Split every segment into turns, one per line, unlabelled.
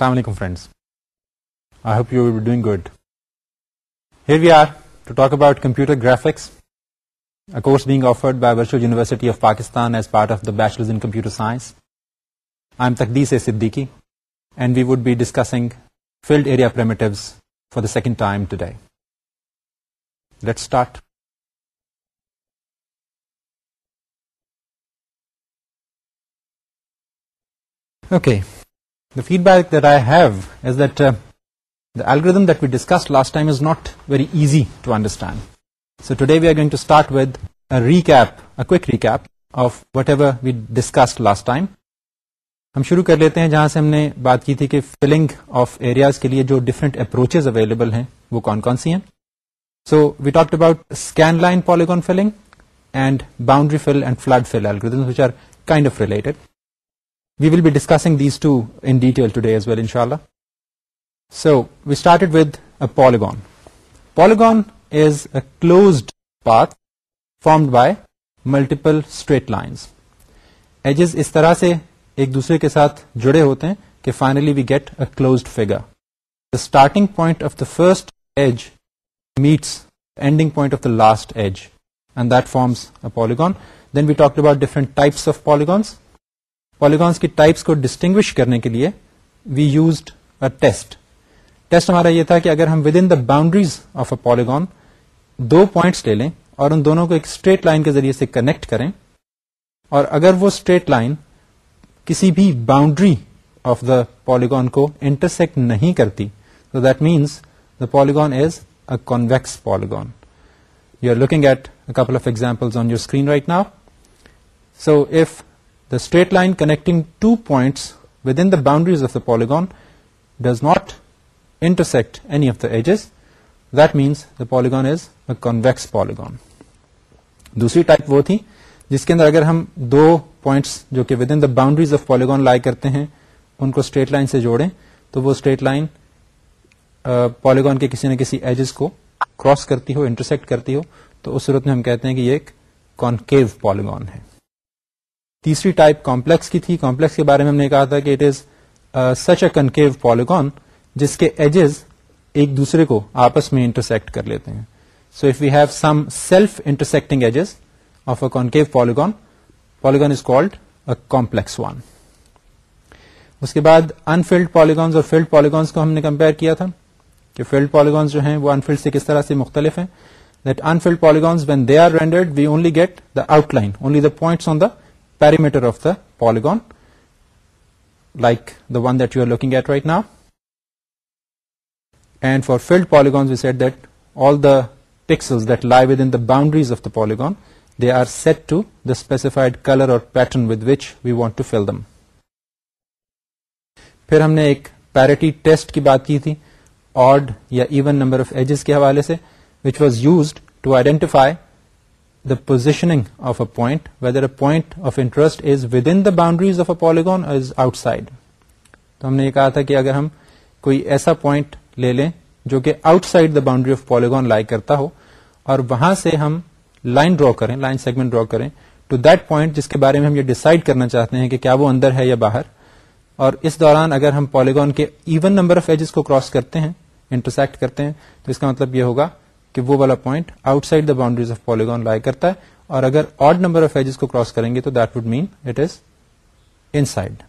السلام علیکم friends I hope you well doing good here we are to talk about computer graphics course being offered by Virtual University of Pakistan as part of the bachelors in computer science I am Taqdees A Siddiqui and we would be discussing field area primitives for the second time today let start okay the feedback that I have is that time that we discuss last is not very easy to understand so today we are going to start quick off whatever we discuss last time ہم شروع کر لیتے ہیں جہاں سے ہم نے بات کی تھی کہ فلنگ آف ایریاز کے لیے جو ڈفرینٹ اپروچ اویلیبل ہیں وہ کون کون سی ہیں so we talk about scan line polygon filling and boundary fill and flood fill all which are kind of related we will be discussing these two in detail today as well ان شاء اللہ so we start ودلیگون polygon is a closed path formed by multiple straight lines edges اس طرح سے ایک دوسرے کے ساتھ جڑے ہوتے ہیں کہ finally we get a closed figure the starting point of the first edge meets ending point of the last edge and there's a polygon then we talk about different types of polygons polygons کی types کو distinguish کرنے کے لیے we used a test test ہمارا یہ تھا کہ اگر ہم within the boundaries of a polygon do points لے لیں اور ان دونوں کو ایک اسٹریٹ لائن کے ذریعے سے کنیکٹ کریں اور اگر وہ اسٹریٹ لائن کسی بھی باؤنڈری آف دا پالیگون کو انٹرسیکٹ نہیں کرتی تو that means the polygon is a convex polygon you are looking at couple of example on your screen right now so if the straight line connecting two point within the boundaries of the polygon does not intersect any of the edges then the polygon is a convex polygon دوسری type وہ تھی جس کے اندر اگر ہم دو points جو کہ within the boundaries of polygon lie کرتے ہیں ان کو اسٹریٹ لائن سے جوڑیں تو وہ اسٹریٹ لائن پالیگون کے کسی نہ کسی ایجز کو کراس کرتی ہو انٹرسیکٹ کرتی ہو تو اس صورت میں ہم کہتے ہیں کہ یہ ایک کانکیو پالیگون ہے تیسری ٹائپ کمپلیکس کی تھی کمپلیکس کے بارے میں ہم نے کہا تھا کہ it is such a concave polygon جس کے ایجز ایک دوسرے کو آپس میں انٹرسیکٹ کر لیتے ہیں so if you have some self intersecting edges of a concave polygon polygon is called a complex one اس کے بعد انفیلڈ پالیگونس اور فیلڈ پالیگونس کو ہم نے کمپیئر کیا تھا کہ فیلڈ پالیگونس جو ہیں وہ انفیلڈ سے کس طرح سے مختلف ہیں that unfilled polygons when they are rendered we only get the outline only the points on the perimeter of of the polygon like the one that you are at at right now and for filled we we set that all the pixel that lie within the boundaries of they are they are set to the specified colour اور pattern with which we want to دم پھر ہم نے ایک parity test کی بات کی تھی odd یا ایون نمبر آف ایجز کے حوالے سے which was used to identify positioning of a point whether a point of interest is within the boundaries of a polygon outside تو ہم نے یہ کہا تھا کہ اگر ہم کوئی ایسا پوائنٹ لے لیں جو کہ outside the boundary of polygon lie کرتا ہو اور وہاں سے ہم لائن ڈرا کریں لائن سیگمنٹ ڈرا کریں ٹو دیٹ پوائنٹ جس کے بارے میں ہم یہ ڈسائڈ کرنا چاہتے ہیں کہ کیا وہ اندر ہے یا باہر اور اس دوران اگر ہم پالیگون کے ایون نمبر آف ایجز کو کراس کرتے ہیں انٹرسیکٹ کرتے ہیں تو اس کا مطلب یہ ہوگا کہ وہ والا point outside the boundaries of polygon lie کرتا ہے اور اگر آڈ نمبر آف ایجز کو کراس کریں گے تو that would mean it is inside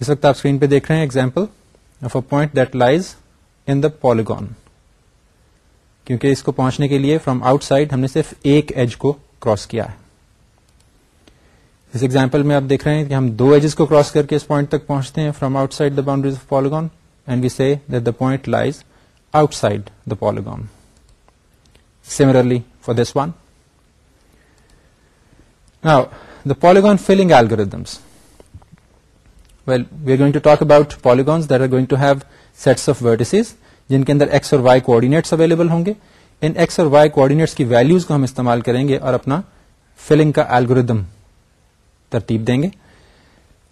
اس وقت آپ اسکرین پہ دیکھ رہے ہیں example of a point that lies in the polygon کیونکہ اس کو پہنچنے کے لیے فرام آؤٹ سائڈ ہم نے صرف ایک ایج کو کراس کیا ہے اس ایگزامپل میں آپ دیکھ رہے ہیں کہ ہم دو ایجز کو کراس کر کے اس پوائنٹ تک پہنچتے ہیں from outside the boundaries of polygon and we see that the point lies outside the polygon similarly for this one the polygon فلنگوریل we are going to talk about polygons there are گوئگ to have sets of vertices جن کے اندر x اور Y coordinates available ہوں گے ان انس اور Y coordinates کی values کو ہم استعمال کریں گے اور اپنا فلنگ کا ایلگوریدم ترتیب دیں گے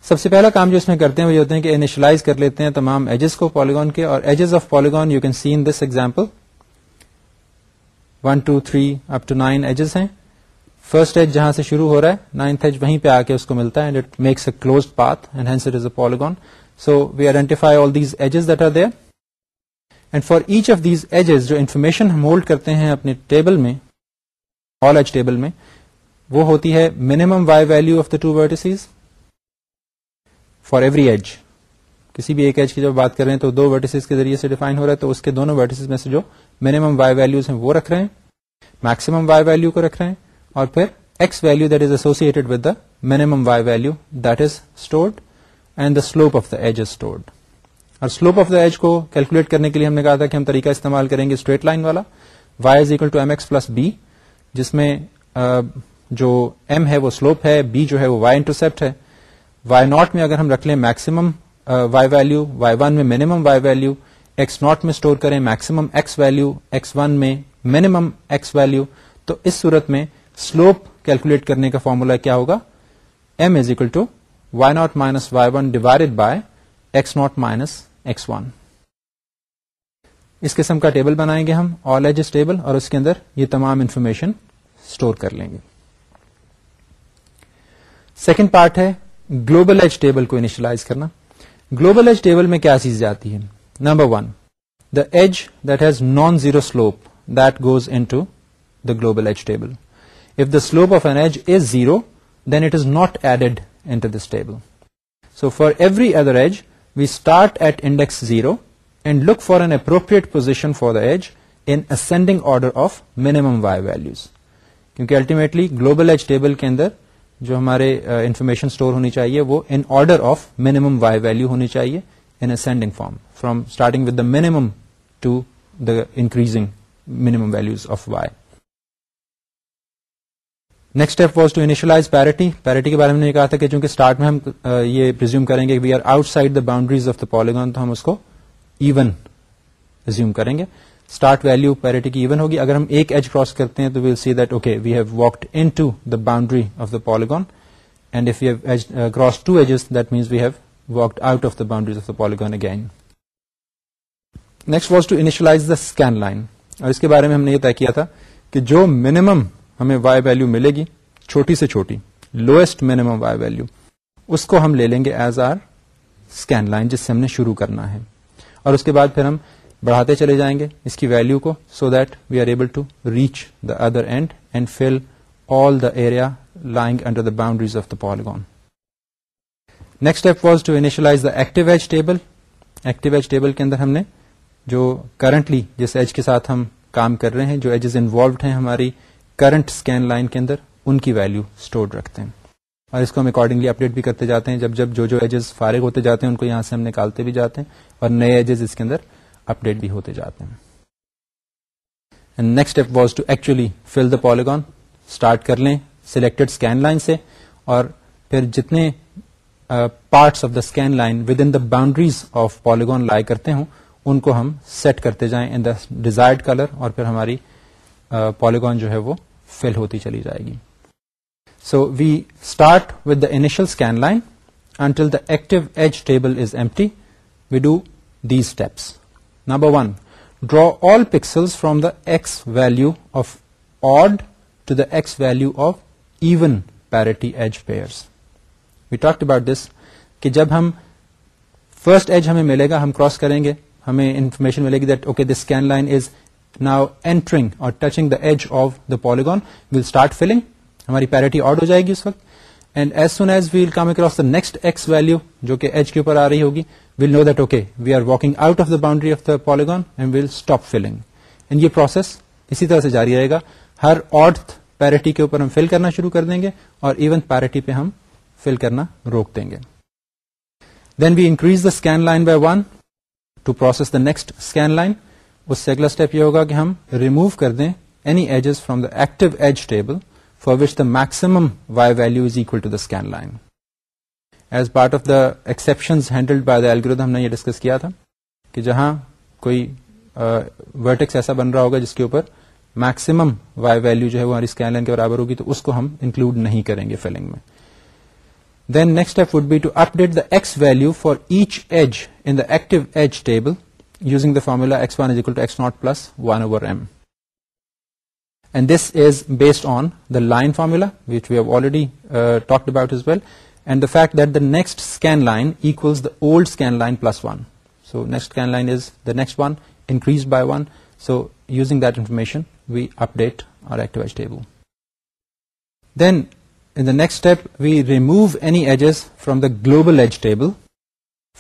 سب سے پہلا کام جو اس میں کرتے ہیں وہ یہ ہوتے ہیں کہ انیشلائز کر لیتے ہیں تمام ایجز کو پالیگون کے اور edges of polygon you can see in this example one two three up to nine edges ہیں فرسٹ ایج جہاں سے شروع ہو رہا ہے نائنتھ ایج وہیں پہ آ کے اس کو ملتا ہے it makes a close path and hence it is a polygon so we identify all these edges that are there and for each of these edges جو انفارمیشن ہم ہولڈ کرتے ہیں اپنے ٹیبل میں آل ایج ٹیبل میں وہ ہوتی ہے minimum y value of the two vertices for every edge کسی بھی ایک ایج کی جب بات کر رہے ہیں تو دو وٹیسیز کے ذریعے سے ڈیفائن ہو رہا ہے تو اس کے دونوں میں سے جو منیمم وائی ویلوز ہیں وہ رکھ رہے ہیں میکسمم وائی ویلو کو رکھ رہے ہیں اور پھر x value that is associated with the minimum y value that is stored and the slope of the edge is stored اور سلوپ آف دا ایج کو کیلکولیٹ کرنے کے لیے ہم نے کہا تھا کہ ہم طریقہ استعمال کریں گے اسٹریٹ لائن والا Y is equal to M X plus B جس میں جو ایم ہے وہ سلوپ ہے بی جو ہے وہ وائی انٹرسپٹ ہے وائی ناٹ میں اگر ہم رکھ لیں maximum Y value Y one میں minimum Y value X naught میں اسٹور کریں maximum X value X one میں منیمم ایکس ویلو تو اس صورت میں سلوپ کیلکولیٹ کرنے کا فارمولا کیا ہوگا m is equal to y naught minus y one divided by x naught minus x one اس قسم کا ٹیبل بنائیں گے ہم آل ایجز ٹیبل اور اس کے اندر یہ تمام انفارمیشن اسٹور کر لیں گے سیکنڈ پارٹ ہے گلوبل گلوبلائز ٹیبل کو انیشلائز کرنا گلوبل کرنا ٹیبل میں کیا چیزیں آتی ہیں number one the edge that has non zero slope that goes into the global edge table if the slope of an edge is zero then it is not added into this table so for every other edge we start at index zero and look for an appropriate position for the edge in ascending order of minimum y values کیونکہ ultimately global edge table کے اندر جو ہمارے information store ہونی چاہیے وہ in order of minimum y value ہونی چاہیے in ascending form from starting with the to the increasing minimum values of y next step was to initialize parity parity کے بارے میں نے کہا تھا کہ چونکہ اسٹارٹ میں ہم یہ پرزیوم کریں گے we are outside the boundaries of the polygon تو ہم اس کو ایون ریزیوم کریں گے اسٹارٹ ویلو پیرٹی کی ایون ہوگی اگر ہم ایک ایج کراس کرتے ہیں تو we'll see that okay we we have have have walked in to to the the boundary of polygon and if you cross edges that means walked out of the boundaries of the polygon again next was to initialize the scan line اور اس کے بارے میں ہم نے یہ طے کیا تھا کہ جو منیمم ہمیں وائی ویلو ملے گی چھوٹی سے چھوٹی لوئسٹ منیمم وائی ویلو اس کو ہم لے لیں گے ایز آر اسکین لائن جس سے ہم نے شروع کرنا ہے اور اس کے بعد پھر ہم بڑھاتے چلے جائیں گے اس کی ویلو کو so that we are able to reach the other end and fill all the the area lying under boundaries of the polygon next step was to initialise the active edge table active edge table کے اندر ہم نے جو currently جس age کے ساتھ ہم کام کر رہے ہیں جو ایجز انوالوڈ ہیں ہماری کرنٹ اسکین لائن کے اندر ان کی ویلو اسٹور رکھتے ہیں اور اس کو ہم اکارڈنگلی اپڈیٹ بھی کرتے جاتے ہیں جب جب جو جو ایجز فارغ ہوتے جاتے ہیں ان کو یہاں سے ہم نکالتے بھی جاتے ہیں اور نئے ایجز اس کے اندر اپڈیٹ بھی ہوتے جاتے ہیں next step was to actually fill the polygon start کر لیں سلیکٹڈ اسکین لائن سے اور پھر جتنے parts of the scan line within the boundaries of polygon lie کرتے ہوں ان کو ہم سیٹ کرتے جائیں ان دا ڈیزائرڈ کلر اور پھر ہماری پالیگون جو ہے وہ فل ہوتی چلی جائے گی so we start with the initial scan line until the active edge table is empty we do these steps number one draw all pixel the X value of odd to the X value of even parity edge pairs we talk about this کہ جب ہم first edge ہمیں ملے گا ہم cross کریں گے ہمیں information ملے گی that okay this scan line is now entering اور touching the edge of the polygon will start filling ہماری پیرٹی آڈ ہو جائے گی اس وقت and as soon as we'll come across the next x value جو کہ ایج کے اوپر آ رہی ہوگی we'll know that okay we are walking out of the boundary of the polygon and we'll stop filling and یہ process اسی طرح سے جاری رہے گا ہر آرتھ پیرٹی کے اوپر ہم فل کرنا شروع کر دیں گے اور ایون پیرٹی پہ ہم فل کرنا روک دیں گے then we increase the scan line by one to process the next scan line اس سے اگلا اسٹیپ یہ ہوگا کہ ہم ریموو کر دیں any edges from the active edge table for which the maximum Y value is equal to the scan line as part of the exception handled by the growth ہم نے یہ ڈسکس کیا تھا کہ جہاں کوئی ورٹیکس ایسا بن رہا ہوگا جس کے اوپر میکسمم وائی ویلو جو ہے وہ اسکین لائن کے برابر ہوگی تو اس کو ہم انکلوڈ نہیں کریں گے فلنگ میں then next app would be to update the x value for each edge in active edge table using the formula x one is equal to x naught plus one over m and this is based on the line formula which have already talked about as well and the fact that's scan line equals then line plus one so next scan line is next one increase by one so using the information we update our active edge table then next step we remove edges from the global edge table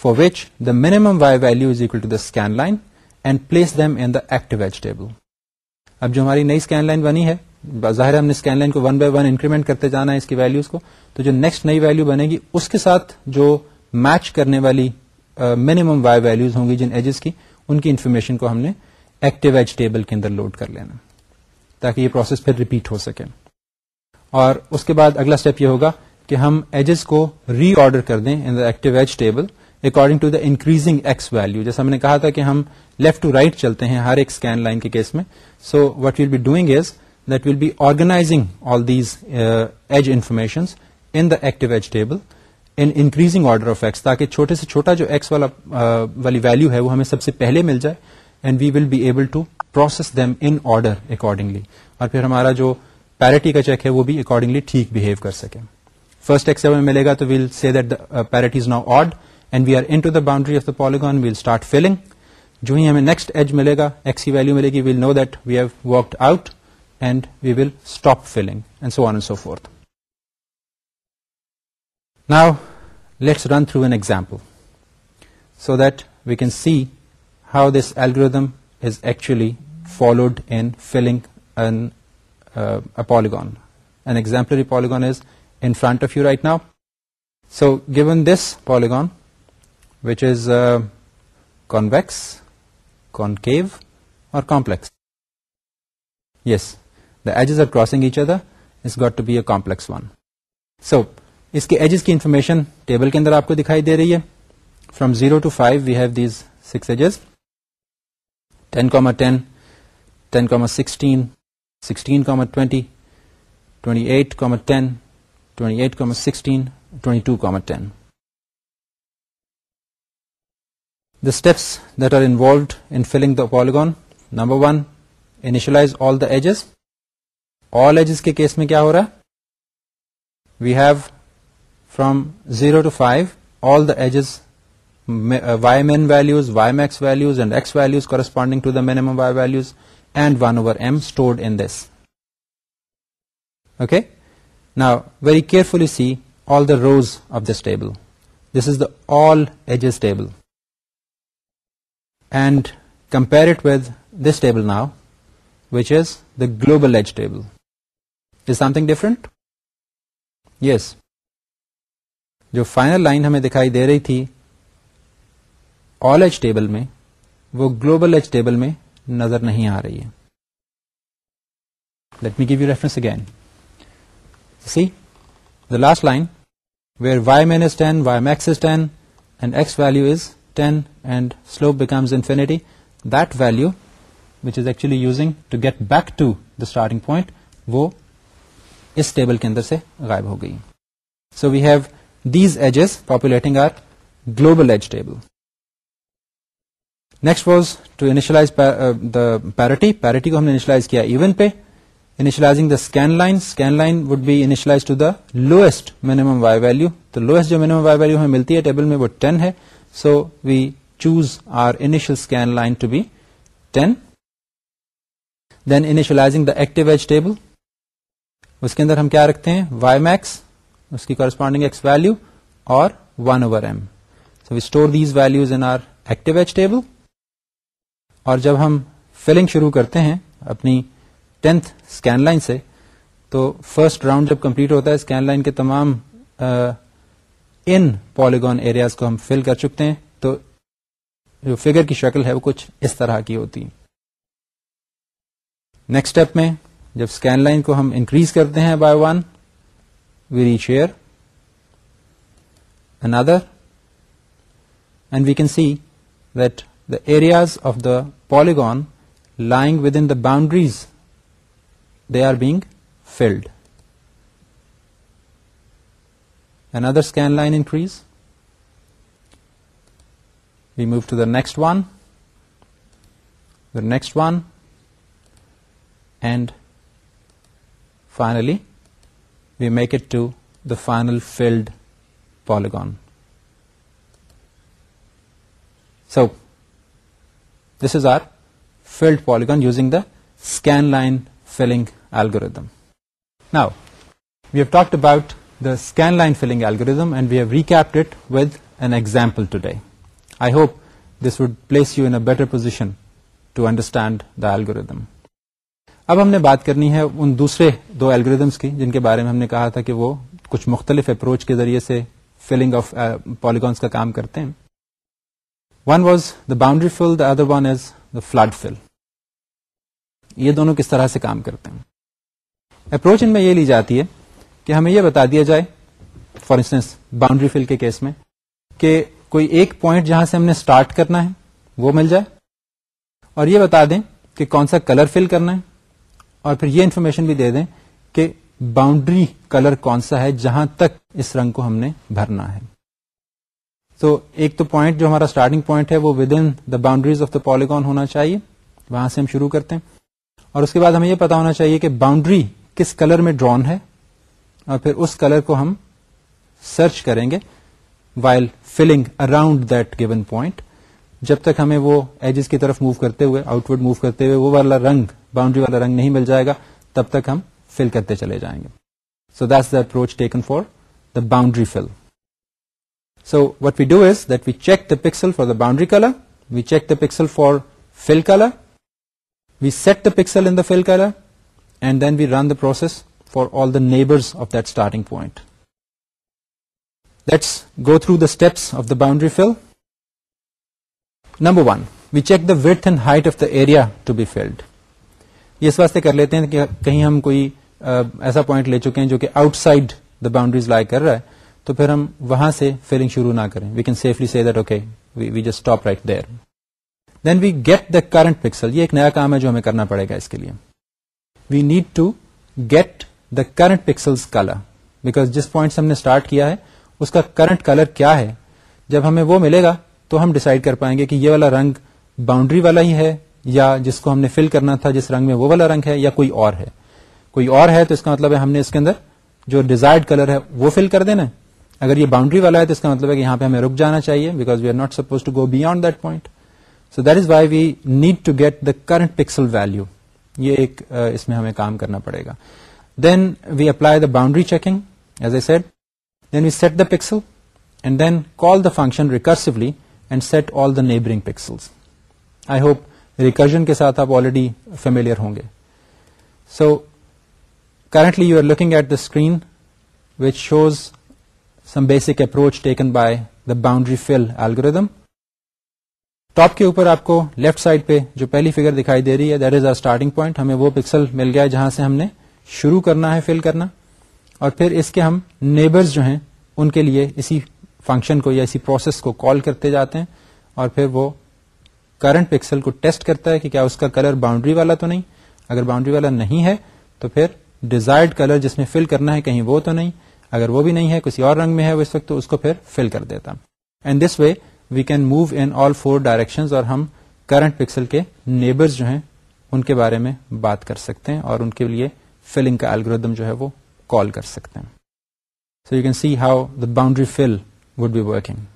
for which the minimum Y value is equal to the scan line and place them in the active edge table اب جو ہماری نئی scan line بنی ہے ظاہر ہم نے scan line کو ون بائی ون انکریمنٹ کرتے جانا ہے اس کی ویلوز کو تو جو نیکسٹ نئی ویلو بنے گی اس کے ساتھ جو میچ کرنے والی منیمم وائی ویلوز ہوں گی جن ایجز کی ان کی انفارمیشن کو ہم نے ایکٹیو ایج ٹیبل کے اندر لوڈ کر لینا تاکہ یہ پروسیس پھر ریپیٹ ہو سکے اور اس کے بعد اگلا اسٹیپ یہ ہوگا کہ ہم ایجز کو ری آرڈر کر دیں in the active edge table according to the increasing X value جیسا ہم نے کہا تھا کہ ہم لیفٹ ٹو رائٹ چلتے ہیں ہر ایک اسکین لائن کے کیس میں so what we'll be doing is that we'll be organising all these edge information in the active edge table in increasing order of X تاکہ چھوٹے سے چھوٹا جو ایکس والا uh, ویلو ہے وہ ہمیں سب سے پہلے مل جائے and we will be able to process them under accordingly اور پھر ہمارا جو پیرٹی کا چیک ہے وہ بھی اکارڈنگلی ٹھیک بہیو کر سکے فرسٹ ایکس سیون ملے گا تو we'll see that pair now odd and we are into boundary of the polygon we'll start filling جو ہی ہمیں نیکسٹ ایج ملے گا ایکس کی ویلو ملے گی we'll know that we have walked out and we will stop filling, and so on and so forth. Now let's run through an example so that we can see how this algorithm is actually followed in filling uh, a polygon. An exemplary polygon is in front of you right now. So given this polygon, which is uh, convex, concave or complex. Yes, the edges are crossing each other it's got to be complex one so اس کے edges کی information table کے اندر آپ کو دکھائی دے رہی ہے from zero to five we have these six edges ten comma ten ten comma sixteen sixteen comma twenty twenty eight comma ten twenty eight comma sixteen twenty two comma ten the steps there and in filling the polygon number one initialise all the edges all edges کے case میں کیا ہو رہا ہے we have from zero to five all the edges Y min values Y max values and X values corresponding to the minimum Y values and one over M stored in this okay نا very carefully see all the rows of this table this is the all edges table and compare it with this table now which is the global edge table something different yes جو final line ہمیں دکھائی دے رہی تھی all edge table میں وہ global edge table میں نظر نہیں آ رہی ہے let me give you reference again see the last line where Y minus ten Y max is ten and X value is ten and slope becomes infinity that value which is actually using to get back to the starting point وہ اس table کے اندر سے غائب ہو گئی so we have these edges populating our global edge table next was to initialise the parity parity کو ہم نے انیشلائز کیا ایون پہ initialising the scan line scan line would be initialise to the lowest minimum Y value تو lowest جو minimum Y value ہمیں ملتی ہے ٹیبل میں وہ ٹین ہے so we choose our initial scan line to be ten then initializing the active edge table اس کے اندر ہم کیا رکھتے ہیں وائی میکس اس کی کورسپونڈنگ ایکس ویلو اور one over m so we store these values in our active edge table اور جب ہم فلنگ شروع کرتے ہیں اپنی ٹینتھ اسکین لائن سے تو فرسٹ راؤنڈ جب کمپلیٹ ہوتا ہے اسکین لائن کے تمام ان پالیگون ایریاز کو ہم فل کر چکتے ہیں تو جو فگر کی شکل ہے وہ کچھ اس طرح کی ہوتی نیکسٹ اسٹیپ میں جب اسکین لائن کو ہم انکریز کرتے ہیں by one we reach here another and we can see the areas of the polygon lying within the boundaries they are being filled another scan line increase we move to the next one the next one and Finally, we make it to the final filled polygon. So this is our filled polygon using the scanline filling algorithm. Now we have talked about the scanline filling algorithm and we have recapped it with an example today. I hope this would place you in a better position to understand the algorithm. اب ہم نے بات کرنی ہے ان دوسرے دو algorithms کی جن کے بارے میں ہم نے کہا تھا کہ وہ کچھ مختلف اپروچ کے ذریعے سے فلنگ آف پالیگانس کا کام کرتے ہیں one was the boundary fill the other one is the flood fill یہ دونوں کس طرح سے کام کرتے ہیں اپروچ ان میں یہ لی جاتی ہے کہ ہمیں یہ بتا دیا جائے فار انسٹنس باؤنڈری فل کے کیس میں کہ کوئی ایک پوائنٹ جہاں سے ہم نے اسٹارٹ کرنا ہے وہ مل جائے اور یہ بتا دیں کہ کون سا کلر فل کرنا ہے اور پھر یہ انفارمیشن بھی دے دیں کہ باؤنڈری کلر کون سا ہے جہاں تک اس رنگ کو ہم نے بھرنا ہے تو ایک تو پوائنٹ جو ہمارا اسٹارٹنگ پوائنٹ ہے وہ within the boundaries of the polygon ہونا چاہیے وہاں سے ہم شروع کرتے ہیں اور اس کے بعد ہمیں یہ پتا ہونا چاہیے کہ باؤنڈری کس کلر میں ڈرون ہے اور پھر اس کلر کو ہم سرچ کریں گے while filling around that given point جب تک ہمیں وہ ایجز کی طرف موو کرتے ہوئے آؤٹ ورڈ موو کرتے ہوئے وہ والا رنگ باؤنڈری والا رنگ نہیں مل جائے گا تب تک ہم فل کرتے چلے جائیں گے so that's the approach taken for the boundary fill so what we do is that we check the pixel for the boundary colour we check the pixel for fill colour we set the pixel in the fill colour and then we run the process for all the neighbours of that starting point let's go through the steps of the boundary fill number one we check the width and height of the area to be filled یہ اس واسطے کر لیتے ہیں کہ کہیں ہم کوئی ایسا پوائنٹ لے چکے ہیں جو کہ outside the boundaries like کر رہا ہے تو پھر ہم وہاں سے فیلنگ شروع نہ کریں we can safely see that okay we stop right there then we get the current pixel یہ ایک نیا کام ہے جو ہمیں کرنا پڑے گا اس کے لیے we need to get the current pixel colour because جس پوائنٹ سے ہم نے اسٹارٹ کیا ہے اس کا کرنٹ کلر کیا ہے جب ہمیں وہ ملے گا تو ہم ڈسائڈ کر پائیں گے کہ یہ والا رنگ باؤنڈری والا ہی ہے یا جس کو ہم نے فل کرنا تھا جس رنگ میں وہ والا رنگ ہے یا کوئی اور ہے کوئی اور ہے تو اس کا مطلب ہے ہم نے اس کے اندر جو ڈیزائرڈ کلر ہے وہ فل کر دینا اگر یہ باؤنڈری والا ہے تو اس کا مطلب ہے کہ یہاں پہ ہمیں رک جانا چاہیے because we are not suppose to go beyond that point so that is why we need to get the current pixel value یہ ایک اس میں ہمیں کام کرنا پڑے گا then we apply the boundary checking as a set then we set the pixel and then call the function recursively and set all the neighbouring pixel I hope recursion کے ساتھ آپ آلریڈی فیملیئر ہوں گے so currently you are looking at the screen which shows some basic approach taken by the boundary fill algorithm top کے اوپر آپ کو left side پہ جو پہلی فگر دکھائی دے رہی ہے that is our starting point ہمیں وہ پکسل مل گیا ہے جہاں سے ہم نے شروع کرنا ہے فل کرنا اور پھر اس کے ہم نیبرز جو ہیں ان کے لیے اسی فنکشن کو یا اسی پروسیس کو کال کرتے جاتے ہیں اور پھر وہ کرنٹ پکسل کو ٹیسٹ کرتا ہے کہ کیا اس کا کلر باؤنڈری والا تو نہیں اگر باؤنڈری والا نہیں ہے تو پھر ڈیزائرڈ کلر جس میں فل کرنا ہے کہیں وہ تو نہیں اگر وہ بھی نہیں ہے کسی اور رنگ میں ہے وہ اس وقت تو اس کو پھر فل کر دیتا and this way we can move in all four direction اور ہم کرنٹ پکسل کے نیبر جو ہیں ان کے بارے میں بات کر سکتے ہیں اور ان کے لیے فلنگ کا الگردم جو ہے وہ کال کر سکتے ہیں so you can see how the boundary fill would be working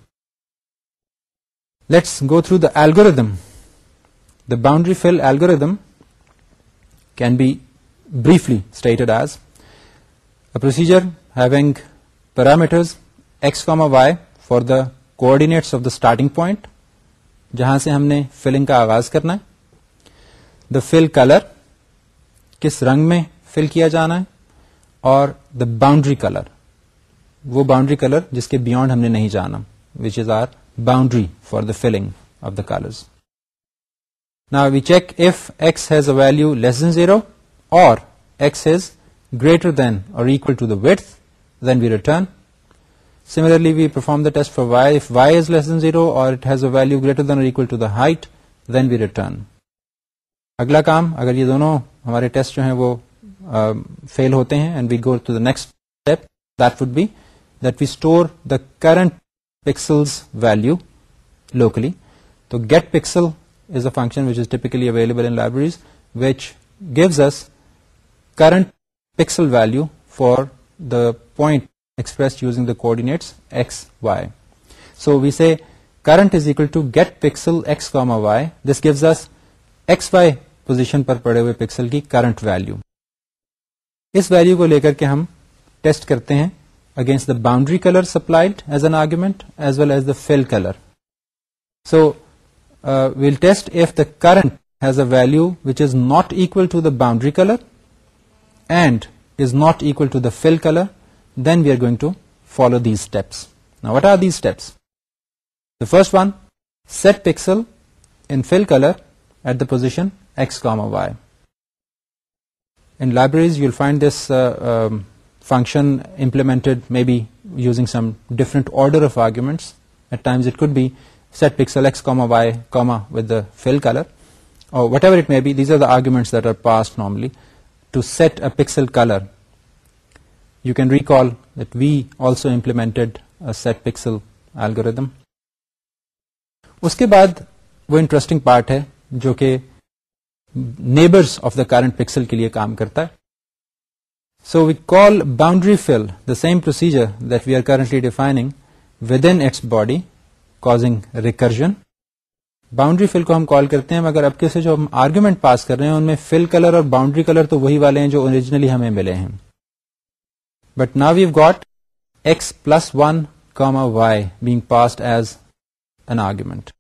let's go through the boundary the boundary can be can be briefly stated procedure parameters x x comma y for the coordinates of the starting point جہاں سے ہم نے filling کا آغاز کرنا ہے دا fill colour کس رنگ میں فل کیا جانا ہے اور دا باؤنڈری کلر وہ باؤنڈری کلر جس کے بیونڈ ہم نے نہیں جانا which is our filling for the filling of the check نا we check if x has a value less than zero اور ایکس or گریٹر دین اور to the we then we return perform we perform the test for y y is less than zero اور it has a value greater than equal to the height then we return اگلا کام اگر یہ دونوں ہمارے test جو ہیں وہ فیل ہوتے ہیں and we go to the next step that would be that we store the current pixels value locally تو get pixel is a function which is typically available in libraries which gives us current pixel value for the point express using the x y so we current is equal to get pixel x comma y this gives us x y position پر پڑے ہوئے pixel کی current value اس value کو لے کر کے ہم ٹیسٹ کرتے ہیں against the boundary color supplied as an argument as well as the fill color. So uh, we'll test if the current has a value which is not equal to the boundary color and is not equal to the fill color, then we are going to follow these steps. Now what are these steps? The first one, set pixel in fill color at the position x, y. In libraries you'll find this uh, um, function implemented maybe using some different order of arguments. At times it could be set pixel x, comma y, comma with the fill color. Or whatever it may be, these are the arguments that are passed normally to set a pixel color. You can recall that we also implemented a set pixel algorithm. اس کے بعد وہ interesting part ہے جو کہ neighbours of the current pixel کے لیے کام کرتا ہے so we call boundary fill the same procedure that we are currently defining with its body causing recursion boundary fill کو ہم کال کرتے ہیں مگر اب کے سے جو ہم آرگومنٹ پاس کر رہے ہیں ان میں فل کلر اور باؤنڈری کلر تو وہی والے ہیں جو اوریجنلی ہمیں ملے ہیں بٹ نا we've got x plus one comma y being passed as an argument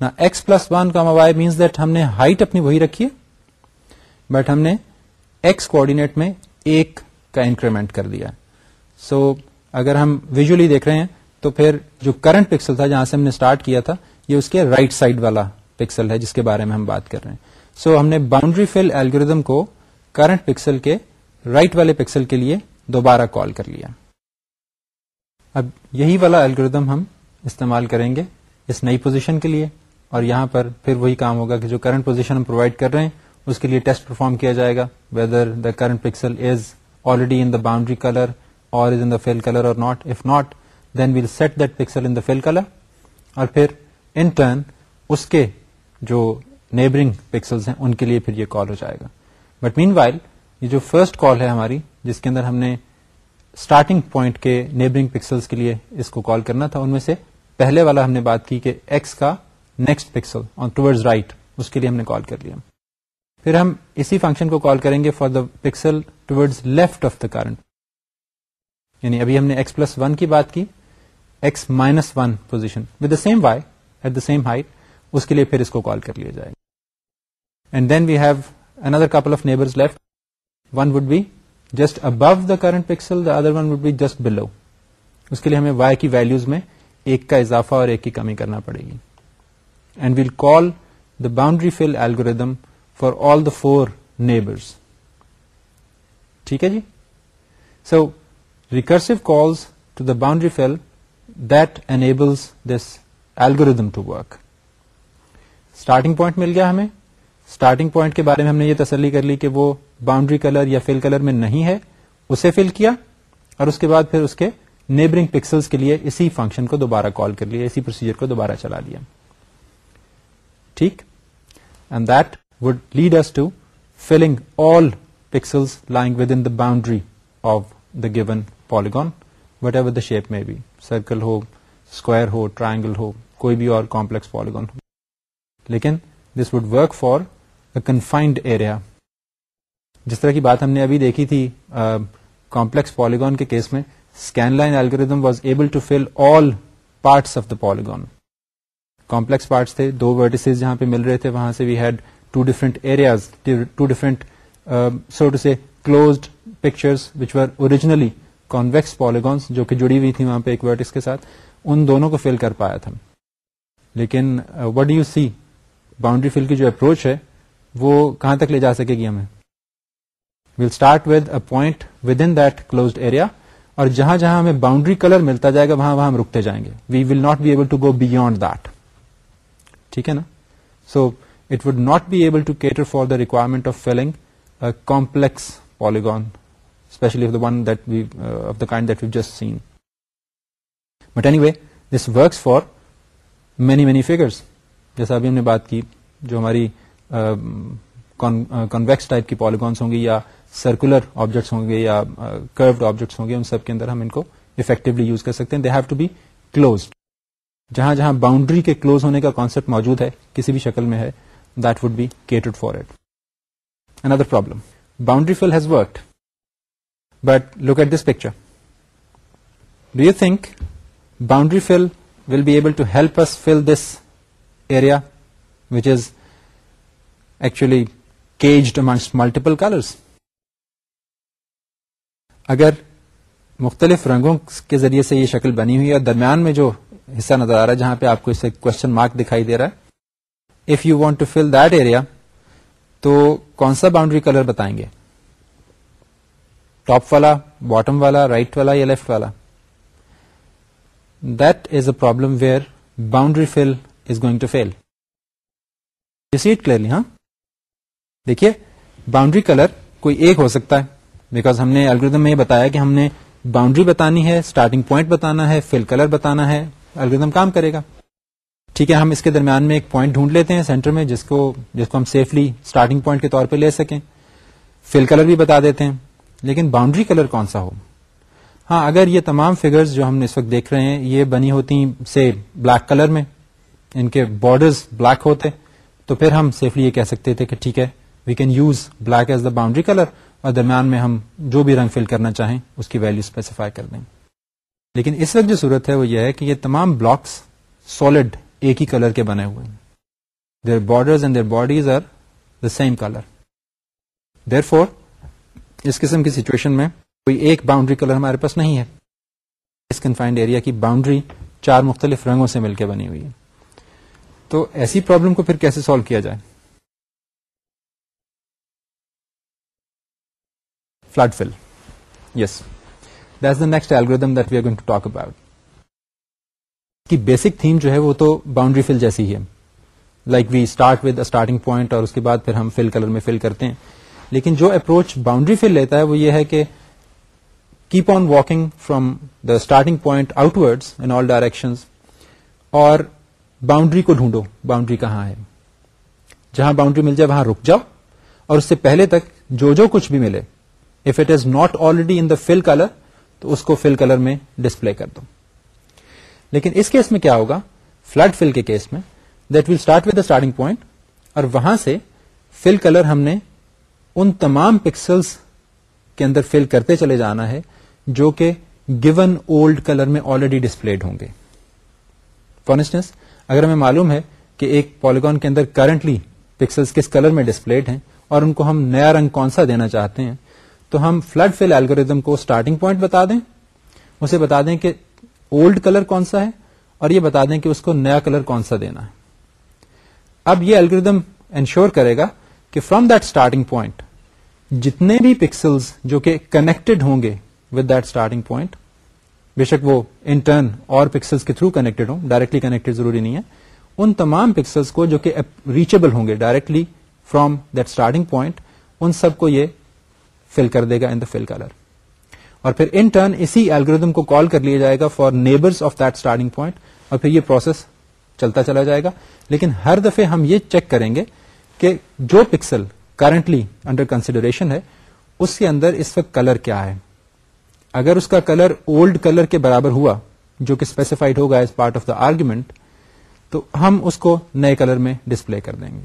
نا x plus one comma y minus that ہم نے ہائٹ اپنی وہی رکھی ہے بٹ ہم نے ایکس کوآڈینیٹ میں ایک کا انکریمنٹ کر دیا سو so, اگر ہم ویژلی دیکھ رہے ہیں تو پھر جو کرنٹ پکسل تھا جہاں سے ہم نے اسٹارٹ کیا تھا یہ اس کے رائٹ right سائڈ والا پکسل ہے جس کے بارے میں ہم بات کر رہے ہیں سو so, ہم نے باؤنڈری فل ایلگردم کو کرنٹ پکسل کے رائٹ right والے پکسل کے لیے دوبارہ کال کر لیا اب یہی والا ایلگردم ہم استعمال کریں گے اس نئی پوزیشن کے لیے اور یہاں پر پھر وہی کام ہوگا کہ جو کرنٹ پوزیشن ہم پرووائڈ کر رہے ہیں اس کے لیے ٹیسٹ پرفارم کیا جائے گا whether the current pixel is already in the boundary colour اور is in the fill colour اور not if not then we'll set that pixel in the fill colour اور پھر ان ٹرن اس کے جو neighbouring pixels ہیں ان کے لیے پھر یہ کال ہو جائے گا بٹ مین وائل یہ جو فرسٹ کال ہے ہماری جس کے اندر ہم نے اسٹارٹنگ پوائنٹ کے نیبرنگ پکسلز کے لیے اس کو کال کرنا تھا ان میں سے پہلے والا ہم نے بات کی کہ ایکس کا نیکسٹ پکسل اور ٹوڈز رائٹ اس کے لیے ہم نے کال کر لیا پھر ہم اسی فنکشن کو کال کریں گے for the pixel towards left of the current یعنی ابھی ہم نے ایکس پلس ون کی بات کی x minus one position with the same y at the same height اس کے لیے پھر اس کو کال کر لیا جائے گا and then we have another couple of neighbours left one would be just above the current pixel the other one would be just below اس کے لیے ہمیں وائی کی ویلوز میں ایک کا اضافہ اور ایک کی کمی کرنا پڑے گی and we'll call the boundary fill algorithm for all the four neighbours ٹھیک ہے جی so recursive calls to the boundary fill that enable this algorithm to work starting point مل گیا ہمیں اسٹارٹنگ پوائنٹ کے بارے میں ہم نے یہ تسلی کر لی کہ وہ باؤنڈری کلر یا فل کلر میں نہیں ہے اسے فل کیا اور اس کے بعد پھر اس کے نیبرنگ پکسلس کے لیے اسی فنکشن کو دوبارہ کال کر لیا اسی پروسیجر کو دوبارہ چلا لیا ٹھیک and that would lead us to filling all pixels line within the boundary of the given polygon whatever the shape میں بھی سرکل ہو اسکوائر ہو ٹرائنگل ہو کوئی بھی اور کمپلیکس پالیگون ہو لیکن this would work for find area جس طرح کی بات ہم نے ابھی دیکھی تھی کمپلیکس پالیگون کے کیس میں scan line algorithm was able to fill all parts of the polygon complex parts تھے دو وڈسیز جہاں پہ مل رہے تھے وہاں سے we had different areas to different سورٹی سے کلوزڈ جو کہ جڑی ہوئی تھی وہاں پہ ایک ورٹس کے ساتھ ان دونوں کو فل کر پایا تھا لیکن what do you see boundary fill کی جو اپروچ ہے وہ کہاں تک لے جا سکے گی ہمیں we'll start with a point within that closed area اور جہاں جہاں ہمیں باؤنڈری کلر ملتا جائے گا وہاں وہاں ہم رکتے جائیں گے we will not be able to go beyond that ٹھیک ہے نا so so, it would not be able to cater for the requirement of filling complex polygon especially کا مینی مینی فیگرس جیسا ابھی ہم نے بات کی جو ہماری کنویکس ٹائپ کی پالیگونس ہوں گی یا سرکولر آبجیکٹس ہوں گے یا کروڈ آبجیکٹس ہوں گے ان سب کے اندر ہم ان کو افیکٹولی یوز کر سکتے ہیں they have to be closed جہاں جہاں باؤنڈری کے کلوز ہونے کا کانسیپٹ موجود ہے کسی بھی شکل میں ہے that would be catered for it. Another problem boundary fill has worked. But look at this picture do you think boundary fill will be able to help us fill this area which is actually caged amongst multiple colors? اگر مختلف رنگوں کے ذریعے سے یہ شکل بنی ہوئی ہے درمیان میں جو حصہ نظر آ رہا ہے جہاں پہ آپ کو اسے کوشچن مارک دکھائی دے رہا ہے فل ایریا تو کون سا باؤنڈری کلر بتائیں گے ٹاپ والا باٹم والا رائٹ right والا یا لیفٹ والا that is a problem where boundary fill is going to fail it clearly ہاں دیکھیے باؤنڈری کلر کوئی ایک ہو سکتا ہے بیکاز ہم نے الگریدم یہ بتایا کہ ہم نے باؤنڈری بتانی ہے اسٹارٹنگ پوائنٹ بتانا ہے فل کلر بتانا ہے الگریدم کام کرے گا ٹھیک ہے ہم اس کے درمیان میں ایک پوائنٹ ڈھونڈ لیتے ہیں سینٹر میں جس کو جس کو ہم سیفلی اسٹارٹنگ پوائنٹ کے طور پہ لے سکیں فل کلر بھی بتا دیتے ہیں لیکن باؤنڈری کلر کون سا ہو ہاں اگر یہ تمام فگرز جو ہم اس وقت دیکھ رہے ہیں یہ بنی ہوتی سے بلیک کلر میں ان کے بارڈرز بلیک ہوتے تو پھر ہم سیفلی یہ کہہ سکتے تھے کہ ٹھیک ہے we can use black as the boundary colour اور درمیان میں ہم جو بھی رنگ فل کرنا چاہیں اس کی ویلو اسپیسیفائی کر دیں لیکن اس وقت جو صورت ہے وہ یہ ہے کہ یہ تمام بلاکس سالڈ ایک ہی کلر کے بنے ہوئے ہیں their borders and their bodies are the same colour therefore اس قسم کی سچویشن میں کوئی ایک باؤنڈری کلر ہمارے پاس نہیں ہے اس کنفائنڈ ایریا کی باؤنڈری چار مختلف رنگوں سے مل کے بنی ہوئی ہے تو ایسی پرابلم کو پھر کیسے سالو کیا جائے flood fill yes that the next algorithm that we are going to talk about کی بیسک تھیم جو ہے وہ تو باؤنڈری فل جیسی ہے like we start with starting point اور اس کے بعد پھر ہم فل کلر میں فل کرتے ہیں لیکن جو اپروچ باؤنڈری فل لیتا ہے وہ یہ ہے کہ keep on walking from the starting point out in all direction اور باؤنڈری کو ڈھونڈو باؤنڈری کہاں ہے جہاں باؤنڈری مل جائے وہاں رک جاؤ اور اس سے پہلے تک جو جو کچھ بھی ملے if it is not already in the fill colour تو اس کو فل کلر میں ڈسپلے کر دو لیکن اس کیس میں کیا ہوگا فلڈ فل کے کیس میں that will start with starting point اور وہاں سے فل کلر ہم نے ان تمام پکسلس کے اندر فل کرتے چلے جانا ہے جو کہ گیون اولڈ کلر میں آلریڈی ڈسپلڈ ہوں گے فار انسٹنس اگر ہمیں معلوم ہے کہ ایک پالیگون کے اندر کرنٹلی پکسلس کس کلر میں ڈسپلڈ ہیں اور ان کو ہم نیا رنگ کون سا دینا چاہتے ہیں تو ہم فلڈ فل ایلگوریزم کو اسٹارٹنگ پوائنٹ بتا دیں اسے بتا دیں کہ اولڈ کلر کون سا ہے اور یہ بتا دیں کہ اس کو نیا کلر کون سا دینا ہے اب یہ الگریدم انشور کرے گا کہ فرام دیٹ اسٹارٹنگ پوائنٹ جتنے بھی پکسلز جو کہ کنیکٹڈ ہوں گے ود دیٹ اسٹارٹنگ پوائنٹ بے شک وہ انٹرن اور پکسلز کے تھرو کنیکٹڈ ہوں ڈائریکٹلی کنیکٹڈ ضروری نہیں ہے ان تمام پکسلس کو جو کہ ریچبل ہوں گے directly from that starting point ان سب کو یہ فل کر دے گا ان دا فل کلر اور پھر ان ٹرن اسی ایلگردم کو کال کر لیا جائے گا for neighbours of that starting point اور پھر یہ پروسیس چلتا چلا جائے گا لیکن ہر دفعہ ہم یہ چیک کریں گے کہ جو پکسل کرنٹلی انڈر کنسیڈریشن ہے اس کے اندر اس وقت کلر کیا ہے اگر اس کا کلر اولڈ کلر کے برابر ہوا جو کہ اسپیسیفائڈ ہوگا as part of the argument تو ہم اس کو نئے کلر میں ڈسپلے کر دیں گے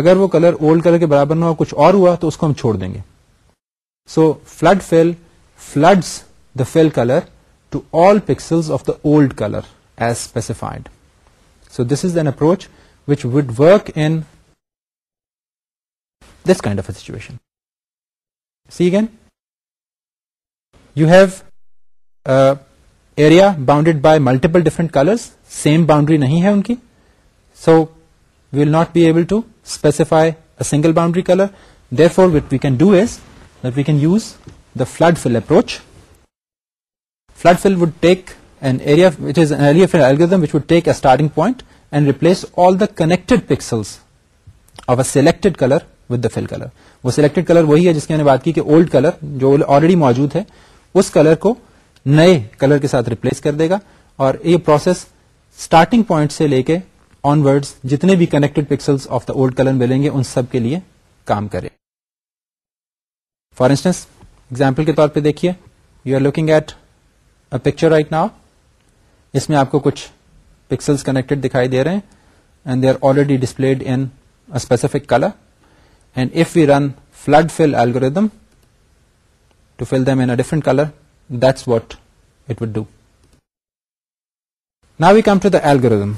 اگر وہ کلر اولڈ کلر کے برابر نہ ہوا کچھ اور ہوا تو اس کو ہم چھوڑ دیں گے so flood fill floods the fill colour to all pixels of the old colour as specified so this is an approach which would work in this kind of a situation see again you have area bounded by multiple different colour same boundary نہیں ہے ان کی so we will not be able to specify single boundary colour therefore what we can do is that we can use the flood fill approach flood fill would take an area which is an area fill algorithm which would take a starting point and replace all the connected pixels of a selected color with the fill color وہ selected colour وہی ہے جس کی میں نے بات کی کہ اولڈ کلر جو آلریڈی موجود ہے اس کلر کو نئے کلر کے ساتھ ریپلیس کر دے گا اور یہ پروسیس اسٹارٹنگ پوائنٹ سے لے کے آن ورڈ جتنے بھی connected pixel of the old colour ملیں گے ان سب کے لیے کام کرے فار انسٹنس ایگزامپل کے طور پہ دیکھیے you are looking at a picture right now اس میں آپ کو کچھ پکسلس کنیکٹڈ دکھائی دے رہے ہیں and they are already displayed in specific colour and if we run flood fill algorithm to fill them in a different colour that's what it would do now we come to the algorithm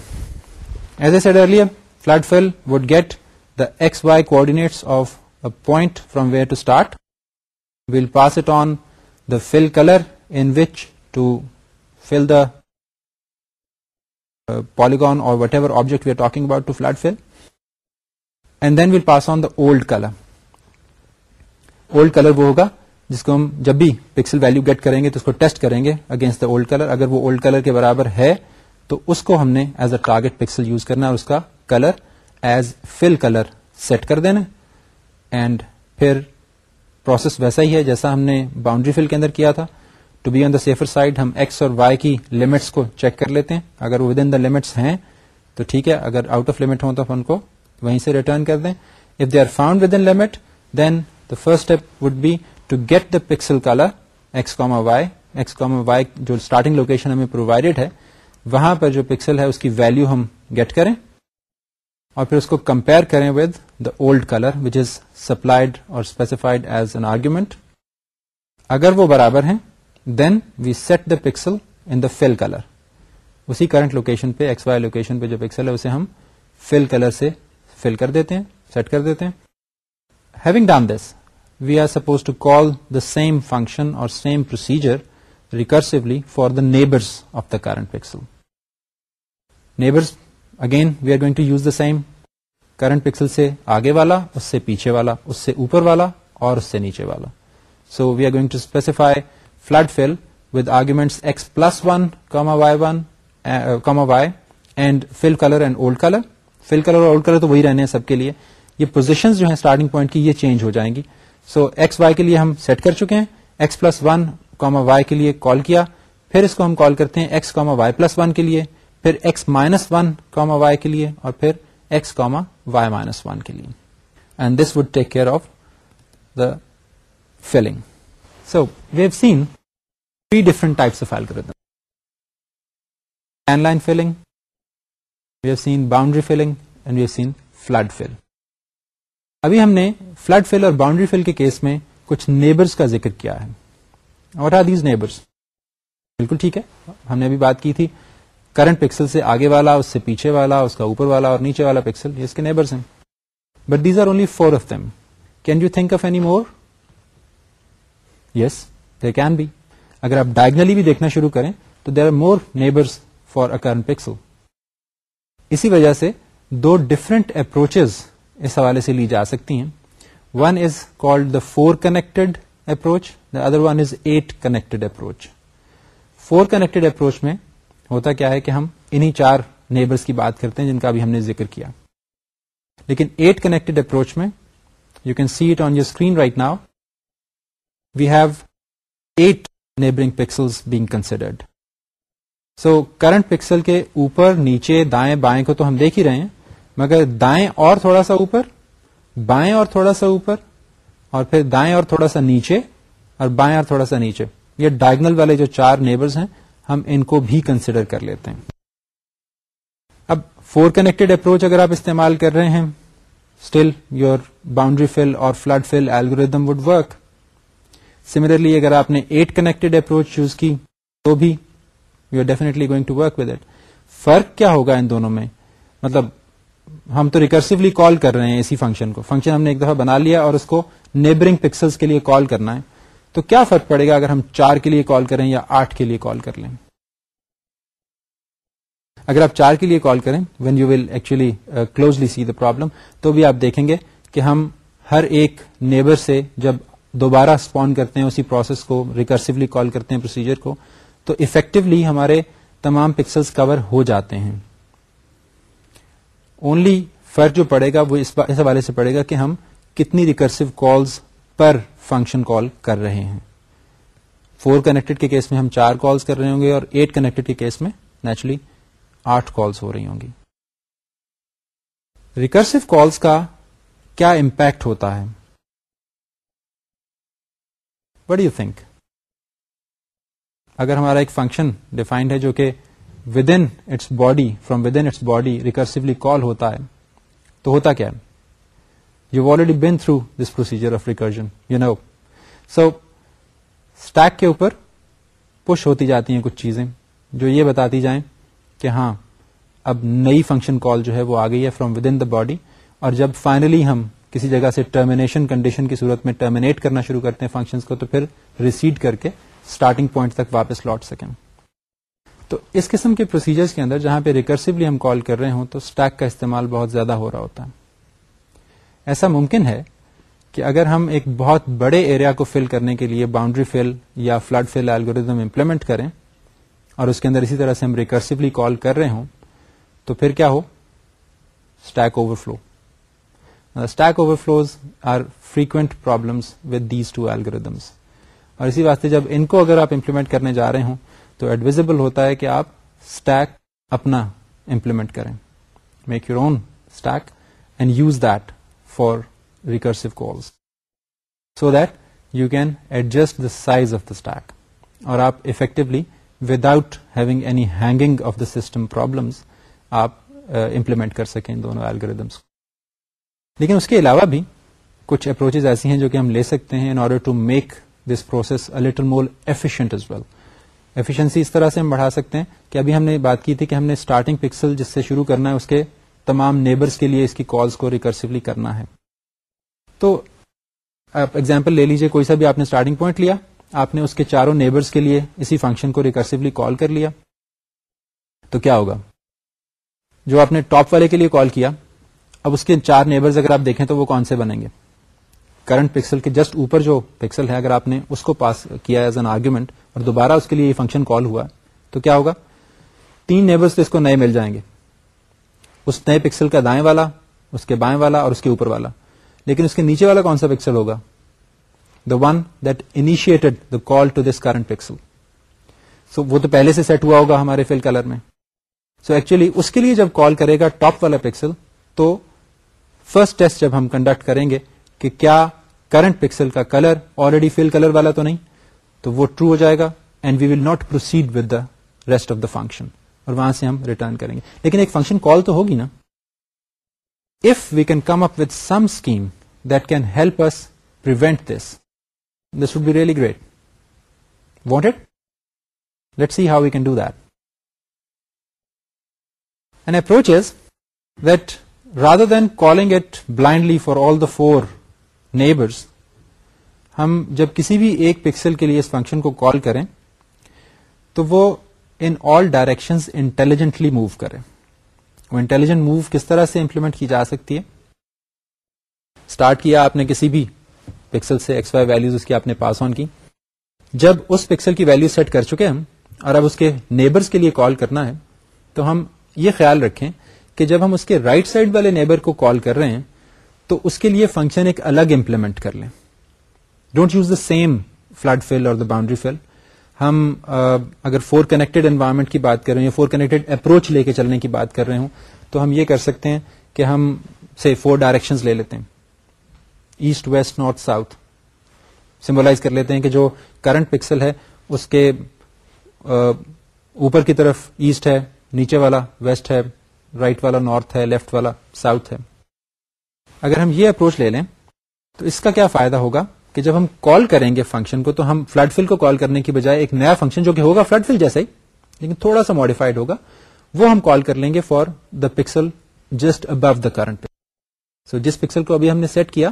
as I said earlier flood fill would get the x y coordinates of a point from where to start will pass it on the fill colour in which to fill the polygon اور whatever object we are talking about fill and then will pass on the colour old colour وہ ہوگا جس کو ہم جب بھی pixel value get کریں گے تو اس کو ٹیسٹ کریں گے اگینسٹ دا اولڈ کلر اگر وہ اولڈ کلر کے برابر ہے تو اس کو ہم نے as a target pixel use کرنا اور اس کا colour as fill colour set کر دینا اینڈ پھر پروسیس ویسا ہی ہے جیسا ہم نے باؤنڈری فل کے اندر کیا تھا to be on the safer side ہم ایکس اور وائی کی لمٹس کو چیک کر لیتے ہیں اگر ود ان دا لمٹس ہیں تو ٹھیک ہے اگر آؤٹ آف لمٹ ہوں تو ہم ان کو وہیں سے ریٹرن کر دیں if they are found within limit then the first step would be to get the pixel colour x comma y x comma y جو اسٹارٹنگ لوکیشن ہمیں پرووائڈیڈ ہے وہاں پر جو پکسل ہے اس کی ویلو ہم گیٹ کریں اور پھر اس کو کمپیئر کریں with the old colour which is supplied اور اسپیسیفائڈ ایز این آرگومینٹ اگر وہ برابر ہیں then we set the pixel in the fill colour اسی کرنٹ لوکیشن پہ ایکس وائی لوکیشن پہ جو پکسل ہے اسے ہم فل کلر سے فل کر دیتے ہیں سیٹ کر دیتے ہیں having done this we are suppose to call the same function اور same procedure recursively for the neighbours of the current pixel neighbours again we are going to use the same current pixel سے آگے والا اس سے پیچھے والا اس سے اوپر والا اور اس سے نیچے والا so we are going to specify flood fill with arguments x plus one comma y one comma y and fill colour and old colour fill colour اور اولڈ کلر تو وہی رہنے ہیں سب کے لیے یہ پوزیشن جو ہیں اسٹارٹنگ پوائنٹ کی یہ چینج ہو جائیں گی سو ایکس وائی کے لیے ہم سیٹ کر چکے ہیں x plus one comma y کے لیے کال کیا پھر اس کو ہم کال کرتے ہیں x comma y plus one کے لیے پھر x minus one comma y کے لیے اور پھر x comma y minus one کے لیے and this would take care of the filling so we've seen three different types of algorithm کرتے ہیں land line filling we've seen boundary filling and we have seen flood fill ابھی ہم نے flood fill اور boundary fill کے case میں کچھ neighbours کا ذکر کیا ہے اور دیز نیبرز بالکل ٹھیک ہے ہم نے ابھی بات کی تھی کرنٹ پکسل سے آگے والا اس سے پیچھے والا اس کا اوپر والا اور نیچے والا پکسل اس کے نیبرس ہیں but these are only four of them can you think of any more yes they can be اگر آپ ڈائگنلی بھی دیکھنا شروع کریں تو there are more neighbours for a current pixel اسی وجہ سے دو ڈفرنٹ اپروچ اس حوالے سے لی جا سکتی ہیں one is called the four connected approach the other one is eight connected approach four connected approach میں ہوتا کیا ہے کہ ہم انہی چار نیبرس کی بات کرتے ہیں جن کا ابھی ہم نے ذکر کیا لیکن ایٹ کنیکٹڈ اپروچ میں you can see it on your screen right now we have eight neighbouring pixel being considered so current pixel کے اوپر نیچے دائیں بائیں کو تو ہم دیکھ ہی رہے ہیں مگر دائیں اور تھوڑا سا اوپر بائیں اور تھوڑا سا اوپر اور پھر دائیں اور تھوڑا سا نیچے اور بائیں اور تھوڑا سا نیچے یہ ڈائگنل والے جو چار نیبرز ہیں ہم ان کو بھی کنسیڈر کر لیتے ہیں اب فور کنیکٹڈ اپروچ اگر آپ استعمال کر رہے ہیں اسٹل یور باؤنڈری فل اور flood fill algorithm would work similarly اگر آپ نے ایٹ کنیکٹڈ اپروچ چوز کی تو بھی you are definitely going to work with it فرق کیا ہوگا ان دونوں میں مطلب ہم تو ریکرسولی کال کر رہے ہیں اسی فنکشن کو فنکشن ہم نے ایک دفعہ بنا لیا اور اس کو نیبرنگ پکسلس کے لیے کال کرنا ہے تو کیا فرق پڑے گا اگر ہم چار کے لیے کال کریں یا آٹھ کے لیے کال کر لیں اگر آپ چار کے لیے کال کریں when you will actually closely see the problem تو بھی آپ دیکھیں گے کہ ہم ہر ایک نیبر سے جب دوبارہ اسپون کرتے ہیں اسی پروسیس کو ریکرسلی کال کرتے ہیں پروسیجر کو تو افیکٹولی ہمارے تمام پکسلس کور ہو جاتے ہیں اونلی فرق جو پڑے گا وہ اس حوالے سے پڑے گا کہ ہم کتنی ریکرسو کالس پر فنکشن کال کر رہے ہیں فور کنیکٹڈ کے کیس میں ہم چار کالس کر رہے ہوں گے اور ایٹ کنیکٹڈ کے کیس میں نیچرلی آٹھ کالس ہو رہی ہوں گی ریکرسو کالس کا کیا امپیکٹ ہوتا ہے وٹ یو تھنک اگر ہمارا ایک فنکشن ڈیفائنڈ ہے جو کہ within its body from within its body recursively call ہوتا ہے تو ہوتا کیا ن through this procedure of recursion you know so stack کے اوپر پش ہوتی جاتی ہیں کچھ چیزیں جو یہ بتاتی جائیں کہ ہاں اب نئی فنکشن کال جو ہے وہ آ گئی ہے from within the body اور جب فائنلی ہم کسی جگہ سے ٹرمینیشن کنڈیشن کی صورت میں ٹرمینیٹ کرنا شروع کرتے ہیں فنکشنس کو تو پھر ریسیڈ کر کے اسٹارٹنگ پوائنٹ تک واپس لوٹ سکیں تو اس قسم کے پروسیجرس کے اندر جہاں پہ ریکرسولی ہم کال کر رہے ہوں تو اسٹیک کا استعمال بہت زیادہ ہو رہا ہوتا ہے ایسا ممکن ہے کہ اگر ہم ایک بہت بڑے ایریا کو فل کرنے کے لیے باؤنڈری فل یا فلڈ فل الگوریزم امپلیمنٹ کریں اور اس کے اندر اسی طرح سے ہم ریکرسلی کال کر رہے ہوں تو پھر کیا ہو stack overflow stack overflows are frequent problem with these two algorithms اور اسی واسطے جب ان کو اگر آپ امپلیمنٹ کرنے جا رہے ہوں تو ایڈویزبل ہوتا ہے کہ آپ اسٹیک اپنا امپلیمنٹ کریں make your own stack and use that for recall so that you can adjust the size of the stack اور آپ effectively without having any hanging of the system problem آپ امپلیمنٹ کر سکیں دونوں algorithms کو لیکن اس کے علاوہ بھی کچھ اپروچز ایسی ہیں جو کہ ہم لے سکتے ہیں in order to make this process a little more efficient as well efficiency اس طرح سے ہم بڑھا سکتے ہیں کہ ابھی ہم نے بات کی تھی کہ ہم نے اسٹارٹنگ پکسل جس سے شروع کرنا ہے اس کے تمام نیبرس کے لیے اس کی کالس کو ریکرسولی کرنا ہے تو آپ ایگزامپل لے لیجیے کوئی سا بھی آپ نے اسٹارٹنگ پوائنٹ لیا آپ نے اس کے چاروں نیبرس کے لیے اسی فنکشن کو ریکرسولی کال کر لیا تو کیا ہوگا جو آپ نے ٹاپ والے کے لیے کال کیا اب اس کے چار نیبرز اگر آپ دیکھیں تو وہ کون سے بنیں گے کرنٹ پکسل کے جسٹ اوپر جو پکسل ہے اگر آپ نے اس کو پاس کیا ایز این آرگیومنٹ اور دوبارہ اس کے لیے یہ فنکشن کال ہوا تو کیا ہوگا تین نیبرز تو اس کو نئے مل جائیں گے اس نئے پکسل کا دائیں والا اس کے بائیں والا اور اس کے اوپر والا لیکن اس کے نیچے والا کون سا پکسل ہوگا the one that initiated the call to this current pixel so وہ تو پہلے سے سیٹ ہوا ہوگا ہمارے فل کلر میں سو so ایکچولی اس کے لیے جب کال کرے گا ٹاپ والا پکسل تو فرسٹ ٹیسٹ جب ہم کنڈکٹ کریں گے کہ کیا کرنٹ پکسل کا کلر آلریڈی فل کلر والا تو نہیں تو وہ ٹرو ہو جائے گا and we will not proceed with the rest of the function اور وہاں سے ہم ریٹرن کریں گے لیکن ایک فنکشن کال تو ہوگی نا if we can come up with some scheme that can help us prevent this this would be really great want let see how we can do that and approach is that rather than calling it blindly for all the four neighbours ہم جب کسی بھی ایک pixel کے لیے اس function کو call کریں تو وہ in all direction intelligently move کرے وہ انٹیلیجنٹ موو کس طرح سے امپلیمنٹ کی جا سکتی ہے اسٹارٹ کیا آپ نے کسی بھی پکسل سے ایکس ویلوز اس کی آپ نے پاس آن کی جب اس پکسل کی ویلو سیٹ کر چکے ہم اور اب اس کے نیبرس کے لیے کال کرنا ہے تو ہم یہ خیال رکھیں کہ جب ہم اس کے رائٹ right سائڈ والے نیبر کو کال کر رہے ہیں تو اس کے لیے فنکشن ایک الگ امپلیمنٹ کر لیں don't use the same flood fill اور دا باؤنڈری فل ہم اگر فور کنیکٹڈ انوائرمنٹ کی بات کر رہے ہیں یا فور کنیکٹڈ اپروچ لے کے چلنے کی بات کر رہے ہوں تو ہم یہ کر سکتے ہیں کہ ہم سے فور ڈائریکشن لے لیتے ہیں east west north south symbolize کر لیتے ہیں کہ جو کرنٹ پکسل ہے اس کے اوپر کی طرف ایسٹ ہے نیچے والا ویسٹ ہے رائٹ والا نارتھ ہے لیفٹ والا ساؤتھ ہے اگر ہم یہ اپروچ لے لیں تو اس کا کیا فائدہ ہوگا کہ جب ہم کال کریں گے فنکشن کو تو ہم فلڈ فل کو کال کرنے کی بجائے ایک نیا فنکشن جو کہ ہوگا فلڈ فل جیسا ہی لیکن تھوڑا سا ماڈیفائڈ ہوگا وہ ہم کال کر لیں گے for the pixel just above the current so جس پکسل کو ابھی ہم نے سیٹ کیا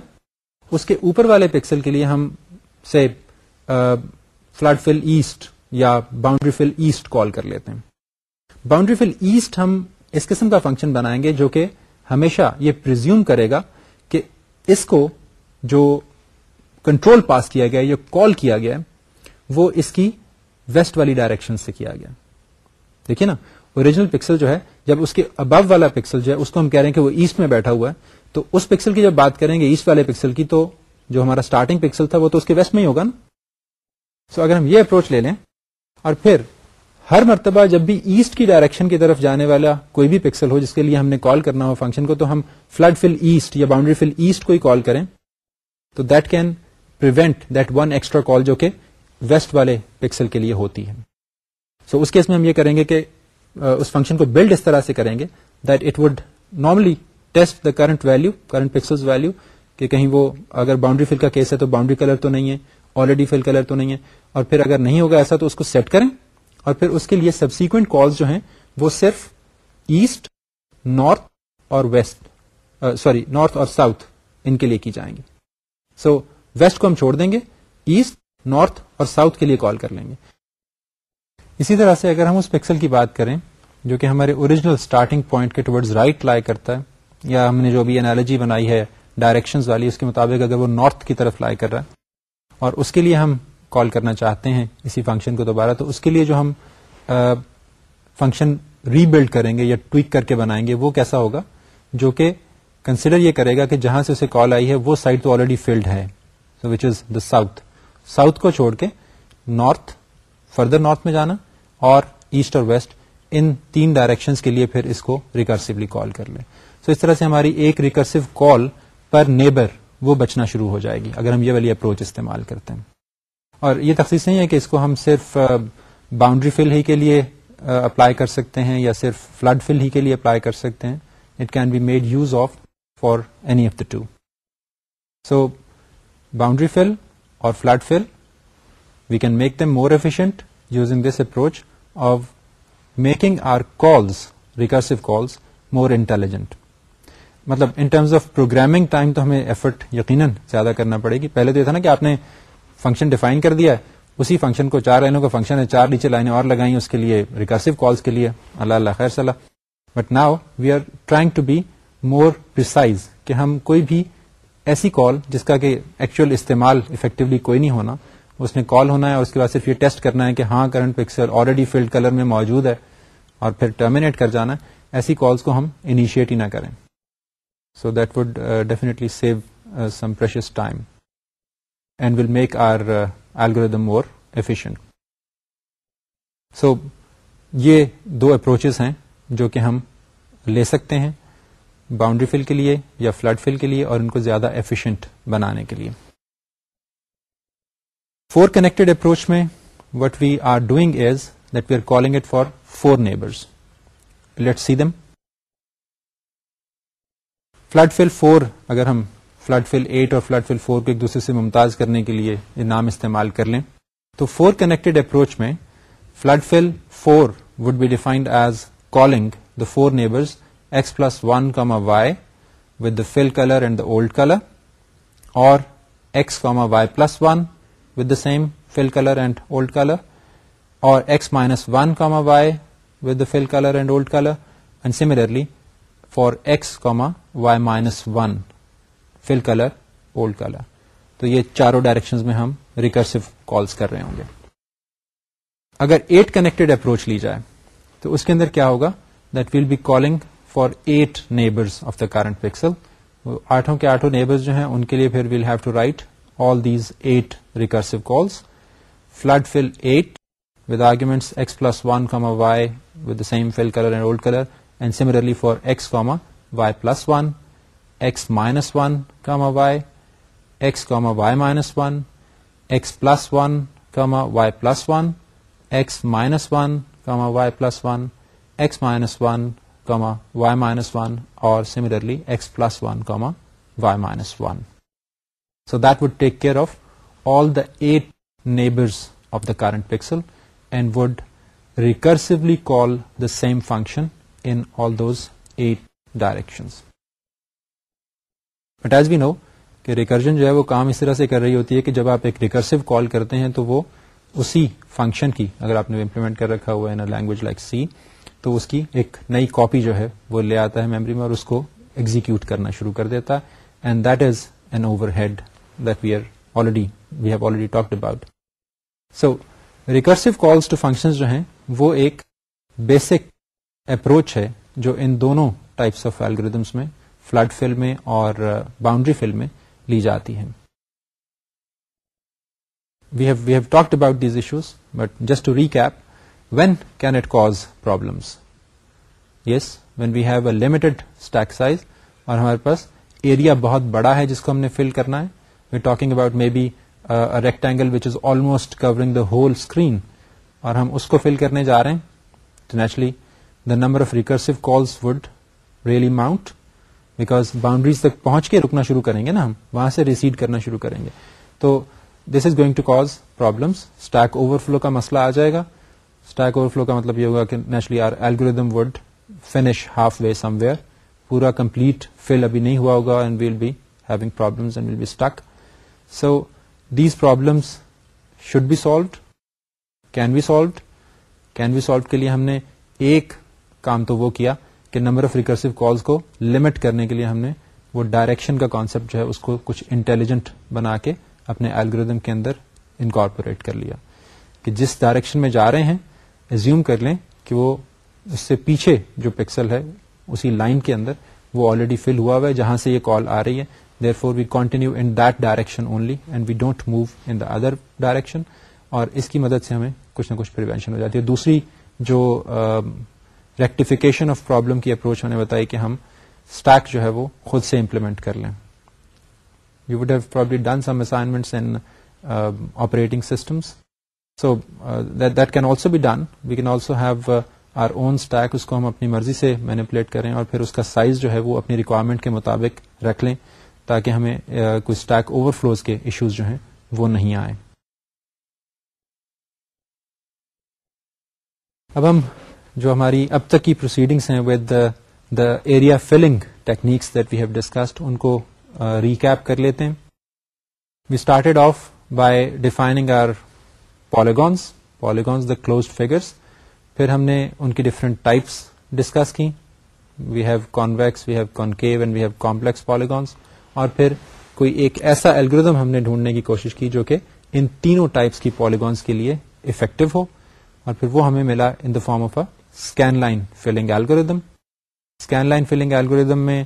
اس کے اوپر والے پکسل کے لیے ہم سے فلڈ فل ایسٹ یا باؤنڈری فل ایسٹ کال کر لیتے ہیں باؤنڈری فل ایسٹ ہم اس قسم کا فنکشن بنائیں گے جو کہ ہمیشہ یہ پرزیوم کرے گا کہ اس کو جو کنٹرول پاس کیا گیا یا کال کیا گیا وہ اس کی ویسٹ والی ڈائریکشن سے کیا گیا دیکھیے نا اوریجنل پکسل جو ہے جب اس کے ابو والا پکسل جو ہے اس کو ہم کہہ رہے ہیں کہ وہ ایسٹ میں بیٹھا ہوا ہے تو اس پکسل کی جب بات کریں گے ایسٹ والے پکسل کی تو جو ہمارا اسٹارٹنگ پکسل تھا وہ تو اس کے ویسٹ میں ہی ہوگا نا سو so اگر ہم یہ اپروچ لے لیں اور پھر ہر مرتبہ جب بھی ایسٹ کی ڈائریکشن کی طرف جانے والا کوئی بھی پکسل ہو جس کے لیے ہم نے کال کرنا ہو فنکشن کو تو ہم فلڈ فل ایسٹ یا باؤنڈری فل ایسٹ کو ہی کال کریں تو that can that one extra call جو کہ ویسٹ والے پکسل کے لیے ہوتی ہے سو so, اس کیس میں ہم یہ کریں گے کہ uh, اس فنکشن کو بلڈ اس طرح سے کریں گے that it would normally test the current value current pixel value کہ کہیں وہ اگر باؤنڈری فل کا کیس ہے تو باؤنڈری کلر تو نہیں ہے آلریڈی فل کلر تو نہیں ہے اور پھر اگر نہیں ہوگا ایسا تو اس کو سیٹ کریں اور پھر اس کے لیے سبسیکوینٹ کالز کال جو ہیں وہ صرف ایسٹ نارتھ اور ویسٹ سوری نارتھ اور ساؤتھ ان کے لیے کی جائیں گی سو so, ویسٹ کو ہم چھوڑ دیں گے ایسٹ نارتھ اور ساؤتھ کے لیے کال کر لیں گے اسی طرح سے اگر ہم اس پکسل کی بات کریں جو کہ ہمارے اوریجنل اسٹارٹنگ پوائنٹ کے ٹورڈز رائٹ لائی کرتا ہے یا ہم نے جو بھی انالوجی بنائی ہے ڈائریکشنز والی اس کے مطابق اگر وہ نارتھ کی طرف لائی کر رہا ہے اور اس کے لیے ہم کال کرنا چاہتے ہیں اسی فنکشن کو دوبارہ تو اس کے لیے جو ہم فنکشن ریبلڈ کریں گے یا ٹویک کر کے بنائیں گے وہ کیسا ہوگا جو کہ کنسیڈر یہ کرے گا کہ جہاں سے اسے کال آئی ہے وہ سائٹ تو آلریڈی فیلڈ ہے which is the south south کو چھوڑ کے نارتھ فردر نارتھ میں جانا اور ایسٹ اور ویسٹ ان تین ڈائریکشن کے لیے پھر اس کو ریکرسولی کال کر لیں سو so اس طرح سے ہماری ایک ریکرسو کال پر نیبر وہ بچنا شروع ہو جائے گی اگر ہم یہ والی اپروچ استعمال کرتے ہیں اور یہ تخصیص نہیں ہے کہ اس کو ہم صرف باؤنڈری فل ہی کے لیے اپلائی کر سکتے ہیں یا صرف فلڈ فل ہی کے لیے اپلائی کر سکتے ہیں it can be made use of for any of the two so boundary fill اور flat fill we can make them more efficient using this approach of making our calls recursive calls more intelligent مطلب in terms of programming time تو ہمیں effort یقیناً زیادہ کرنا پڑے گی پہلے تو یہ تھا نا کہ آپ نے فنکشن ڈیفائن کر دیا ہے اسی فنکشن کو چار لائنوں کا فنکشن ہے چار نیچے لائنیں اور لگائیں اس کے لیے ریکرسو کالس کے لیے اللہ اللہ خیر صلاح but now we are trying to be more precise کہ ہم کوئی بھی ایسی کال جس کا کہ ایکچوئل استعمال افیکٹولی کوئی نہیں ہونا اس نے کال ہونا ہے اور اس کے بعد صرف یہ ٹیسٹ کرنا ہے کہ ہاں current pixel already filled colour میں موجود ہے اور پھر ٹرمینیٹ کر جانا ہے ایسی کالس کو ہم انیشیٹ ہی نہ کریں so that would definitely save some precious time and will make our algorithm more efficient so یہ دو اپروچز ہیں جو کہ ہم لے سکتے ہیں باؤنڈری فل کے لیے یا فلڈ فل کے لیے اور ان کو زیادہ ایفیشنٹ بنانے کے لیے فور کنیکٹڈ اپروچ میں what we are doing is that we are calling it for four neighbours let see them flood fill four اگر ہم فلڈ فل ایٹ اور فلڈ فل فور کو ایک دوسرے سے ممتاز کرنے کے لیے یہ نام استعمال کر لیں تو فور کنیکٹڈ اپروچ میں flood fill four would be defined as calling the four neighbours x plus one comma y color fill colour and color colour اور x comma y plus one with the same fill colour and old colour اور x minus one comma y with fill colour and old colour and similarly for x comma y minus one fill colour old colour تو یہ چاروں direction میں ہم recursive calls کر رہے ہوں گے اگر ایٹ کنیکٹڈ اپروچ لی جائے تو اس کے اندر کیا ہوگا that will be calling for eight neighbours of the current pixel آٹھوں کے آٹھوں نیبرز جو ہیں ان کے لیے پھر we'll have to write all these eight recursive calls flood fill eight with argument x plus one comma y with the same fill colour and old colour and similarly for x comma y plus one x minus one comma y x comma y minus one x plus one comma y plus one x minus one comma y plus one x minus one comma y minus one اور similarly x plus one comma y minus one so that would take care of all the eight neighbours of the current pixel and would recursively call the same function in all those eight direction but as we know کہ recursion جو ہے وہ کام اس طرح سے کر رہی ہوتی ہے کہ جب آپ ایک ریکرسو کال کرتے ہیں تو وہ اسی فنکشن کی اگر آپ نے امپلیمنٹ کر رکھا ہوا ہے لینگویج لائک سی تو اس کی ایک نئی کاپی جو ہے وہ لے آتا ہے میموری میں اور اس کو ایگزیکیوٹ کرنا شروع کر دیتا ہے and that is an overhead that we are already we have already talked about so recursive calls to function جو ہیں وہ ایک بیسک اپروچ ہے جو ان دونوں ٹائپس آف ایلگردمس میں فلڈ فیل میں اور باؤنڈری uh, فل میں لی جاتی ہیں talked about these issues but just to recap when can it cause problems yes when we have a limited stack size اور ہمارے پاس ایریا بہت بڑا ہے جس کو ہم نے فل کرنا ہے we talking about maybe rectangle which is almost covering the whole screen اور ہم اس کو فل کرنے جا رہے ہیں تو naturally the number of recursive calls would really mount because boundaries تک پہنچ کے رکنا شروع کریں گے نا ہم وہاں سے ریسیڈ کرنا شروع کریں گے تو this is going to cause problem stack overflow کا مسئلہ آ جائے گا اسٹیک اوور فلو کا مطلب یہ ہوگا کہ naturally our algorithm would finish halfway somewhere پورا کمپلیٹ فیل ابھی نہیں ہوا ہوگا and we'll be having so these problems should be solved can be solved can be solved کے لیے ہم نے ایک کام تو وہ کیا کہ نمبر آف ریکرسو کالس کو لمٹ کرنے کے لیے ہم نے وہ ڈائریکشن کا کانسپٹ جو ہے اس کو کچھ انٹیلیجنٹ بنا کے اپنے ایلگوریدم کے اندر انکارپوریٹ کر لیا کہ جس ڈائریکشن میں جا رہے ہیں ایزیوم کر لیں کہ وہ اس سے پیچھے جو پکسل ہے اسی لائن کے اندر وہ آلریڈی فل ہوا ہوا ہے جہاں سے یہ کال آ رہی ہے there for we continue in that direction only and we don't move in the other direction اور اس کی مدد سے ہمیں کچھ نہ کچھ پریونشن ہو جاتی ہے دوسری جو ریکٹیفکیشن آف پرابلم کی اپروچ ہم نے بتائی کہ ہم اسٹیک جو ہے وہ خود سے امپلیمنٹ کر لیں you would probably done some assignments in operating systems so that can also be done we can also have our own stack اس کو ہم اپنی مرضی سے مینیپولیٹ کریں اور پھر اس کا سائز جو ہے وہ اپنی ریکوائرمنٹ کے مطابق رکھ لیں تاکہ ہمیں uh, کوئی اسٹیک اوور فلوز کے ایشوز جو ہیں وہ نہیں آئیں اب ہم جو ہماری اب تک کی پروسیڈنگس ہیں with the area filling techniques that we have discussed ان کو ریکیپ uh, کر لیتے ہیں we started off by defining our polygons polygons the closed پھر ہم نے ان کی ڈفرنٹ ٹائپس ڈسکس کی we have convex we have concave and we have complex polygons اور پھر کوئی ایک ایسا الگریدم ہم نے ڈھونڈنے کی کوشش کی جو کہ ان تینوں ٹائپس کی پالیگونس کے لیے افیکٹو ہو اور پھر وہ ہمیں ملا in the form of a scan line filling algorithm scan line filling algorithm میں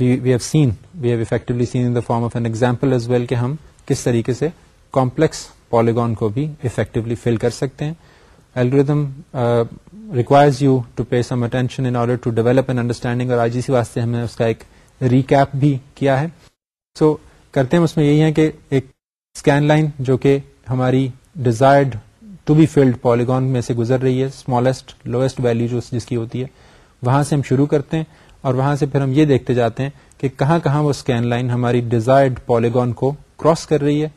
we we have have seen seen effectively in form of an example as well کہ ہم کس طریقے سے کمپلیکس پالیگون کو بھی افیکٹولی فل کر سکتے ہیں algorithm requires you to pay some attention in order to develop understanding اور آئی جی سی واسطے ہم نے اس کا ایک ریکیپ بھی کیا ہے سو so, کرتے ہیں اس میں یہی ہے کہ ایک اسکین لائن جو کہ ہماری desired to be filled polygon میں سے گزر رہی ہے اسمالسٹ لوئسٹ ویلو جو جس کی ہوتی ہے وہاں سے ہم شروع کرتے ہیں اور وہاں سے پھر ہم یہ دیکھتے جاتے ہیں کہ کہاں کہاں وہ اسکین لائن ہماری ڈیزائرڈ پالیگون کو کراس کر رہی ہے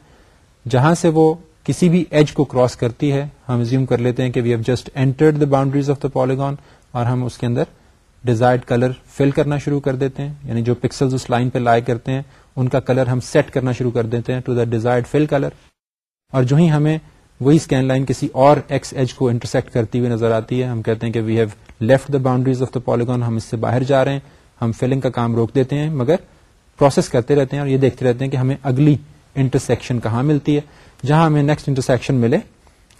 جہاں سے وہ کسی بھی ایج کو کراس کرتی ہے ہم زیوم کر لیتے ہیں کہ we have just entered the boundaries of the polygon اور ہم اس کے اندر ڈیزائرڈ کلر فل کرنا شروع کر دیتے ہیں یعنی جو پکسل پہ لائے کرتے ہیں ان کا کلر ہم سیٹ کرنا شروع کر دیتے ہیں to the desired fill colour اور جو ہی ہمیں وہی اسکین لائن کسی اور ایکس ایج کو انٹرسیکٹ کرتی ہوئی نظر آتی ہے ہم کہتے ہیں کہ we have left the boundaries of the polygon ہم اس سے باہر جا رہے ہیں ہم فلنگ کا کام روک دیتے ہیں مگر پروسیس کرتے رہتے ہیں اور یہ دیکھتے رہتے ہیں کہ ہمیں اگلی انٹرسیکشن کہاں ملتی ہے جہاں ہمیں نیکسٹ انٹرسیکشن ملے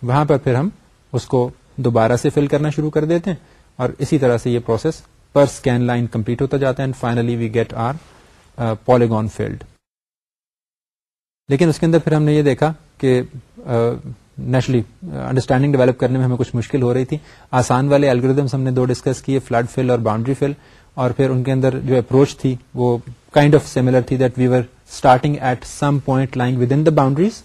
وہاں پر پھر ہم اس کو دوبارہ سے فل کرنا شروع کر دیتے ہیں اور اسی طرح سے یہ پروسیس پر اسکین لائن کمپلیٹ ہوتا جاتا ہے and finally we get our polygon filled لیکن اس کے اندر پھر ہم نے یہ دیکھا کہ نیچرلی انڈرسٹینڈنگ ڈیولپ کرنے میں ہمیں کچھ مشکل ہو رہی تھی آسان والے الگریدمس ہم نے دو ڈسکس کیے فلڈ فل اور باؤنڈری فل اور پھر ان کے اندر جو اپروچ تھی وہ کائنڈ آف سیملر تھی that we were starting at some point line the boundaries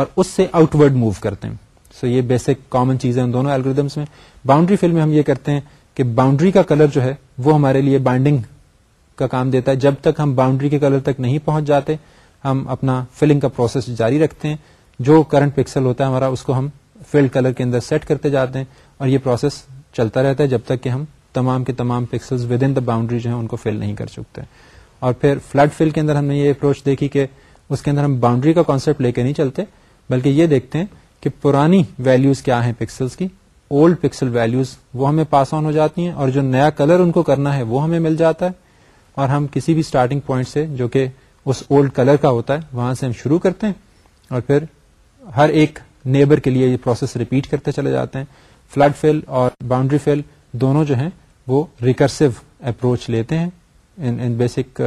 اور اس سے ورڈ موو کرتے ہیں سو so یہ بیسک کامن چیز ہے باؤنڈری فیل میں ہم یہ کرتے ہیں کہ باؤنڈری کا کلر جو ہے وہ ہمارے لیے بائنڈنگ کا کام دیتا ہے جب تک ہم باؤنڈری کے کلر تک نہیں پہنچ جاتے ہم اپنا فلنگ کا پروسیس جاری رکھتے ہیں جو کرنٹ پکسل ہوتا ہے ہمارا اس کو ہم فیلڈ کلر کے اندر سیٹ کرتے جاتے ہیں اور یہ پروسیس چلتا رہتا ہے جب تک کہ ہم تمام کے تمام pixel within the boundary جو ہے ان کو فل نہیں کر ہیں. اور پھر فلڈ فیل کے اندر ہم نے یہ اپروچ دیکھی کہ اس کے اندر ہم باؤنڈری کا کانسیپٹ لے کے نہیں چلتے بلکہ یہ دیکھتے ہیں کہ پرانی ویلوز کیا ہیں پکسلس کی اولڈ پکسل ویلوز وہ ہمیں پاس آن ہو جاتی ہیں اور جو نیا کلر ان کو کرنا ہے وہ ہمیں مل جاتا ہے اور ہم کسی بھی اسٹارٹنگ پوائنٹ سے جو کہ اس اولڈ کلر کا ہوتا ہے وہاں سے ہم شروع کرتے ہیں اور پھر ہر ایک نیبر کے لیے یہ پروسیس ریپیٹ کرتے چلے جاتے ہیں فلڈ فیل اور باؤنڈری فیل دونوں جو ہیں وہ ریکرسو اپروچ لیتے ہیں ان بیسک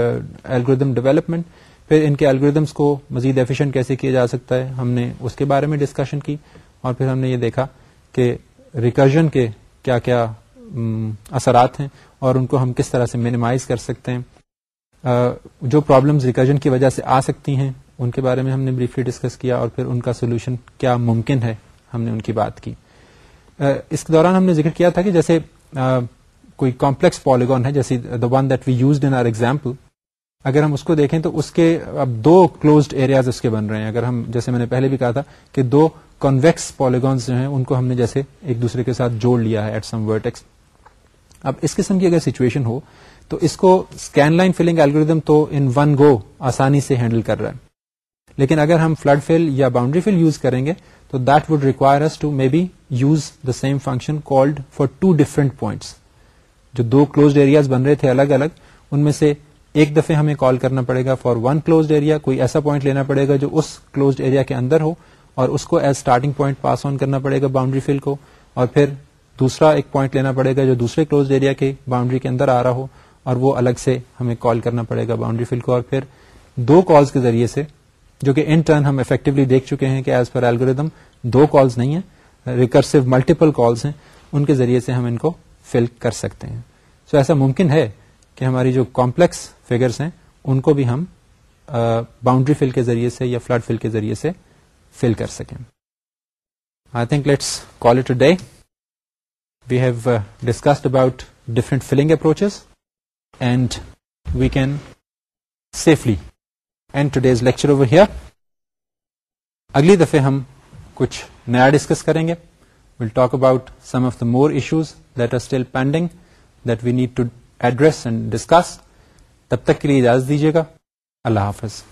الگوریدم ڈیولپمنٹ پھر ان کے الگوریدمس کو مزید ایفیشنٹ کیسے کیا جا سکتا ہے ہم نے اس کے بارے میں ڈسکشن کی اور پھر ہم نے یہ دیکھا کہ ریکرجن کے کیا کیا اثرات ہیں اور ان کو ہم کس طرح سے مینیمائز کر سکتے ہیں جو پرابلمس ریکرجن کی وجہ سے آ سکتی ہیں ان کے بارے میں ہم نے بریفلی ڈسکس کیا اور پھر ان کا سولوشن کیا ممکن ہے ہم نے ان کی بات کی اس کے دوران ہم نے ذکر کیا تھا کہ جیسے کوئی کمپلیکس پالیگون ہے جیسے the one that we used in our example اگر ہم اس کو دیکھیں تو اس کے اب دو کلوزڈ ایریاز اس کے بن رہے ہیں اگر ہم جیسے میں نے پہلے بھی کہا تھا کہ دو کنویکس پالیگونس جو ہیں ان کو ہم نے جیسے ایک دوسرے کے ساتھ جوڑ لیا ہے ایٹ سم ورٹیکس اب اس قسم کی اگر سچویشن ہو تو اس کو اسکین لائن فلنگ الگوریدم تو ان ون گو آسانی سے ہینڈل کر رہا ہے لیکن اگر ہم فلڈ فل یا باؤنڈری فل یوز کریں گے تو that would us to may be use the same function called for two different points جو دو کلوز ایریاز بن رہے تھے الگ الگ ان میں سے ایک دفعہ ہمیں کال کرنا پڑے گا فار ون کلوزڈ ایریا کوئی ایسا پوائنٹ لینا پڑے گا جو اس کلوزڈ ایریا کے اندر ہو اور اس کو as starting point pass on کرنا پڑے گا باؤنڈری فیل کو اور پھر دوسرا ایک پوائنٹ لینا پڑے گا جو دوسرے کلوزڈ ایریا کے باؤنڈری کے اندر آ رہا ہو اور وہ الگ سے ہمیں کال کرنا پڑے گا باؤنڈری فیل کو اور پھر دو کالز کے ذریعے سے جو کہ ان ٹرن ہم افیکٹولی دیکھ چکے ہیں کہ ایز پر ایلگوریدم دو کالز نہیں ہیں ریکرسو ملٹیپل کالز ہیں ان کے ذریعے سے ہم ان کو فل کر سکتے ہیں سو so ایسا ممکن ہے کہ ہماری جو کمپلیکس فگرس ہیں ان کو بھی ہم باؤنڈری فل کے ذریعے سے یا فلڈ فل کے ذریعے سے فل کر سکیں I think let's call it day we have discussed about different filling approaches and we can safely end today's lecture اگلی دفعہ ہم کچھ نیا ڈسکس کریں گے we'll talk about some of the more issues that are still pending that we need to address and discuss تب تک کے لیے اجازت دیجیے گا اللہ حافظ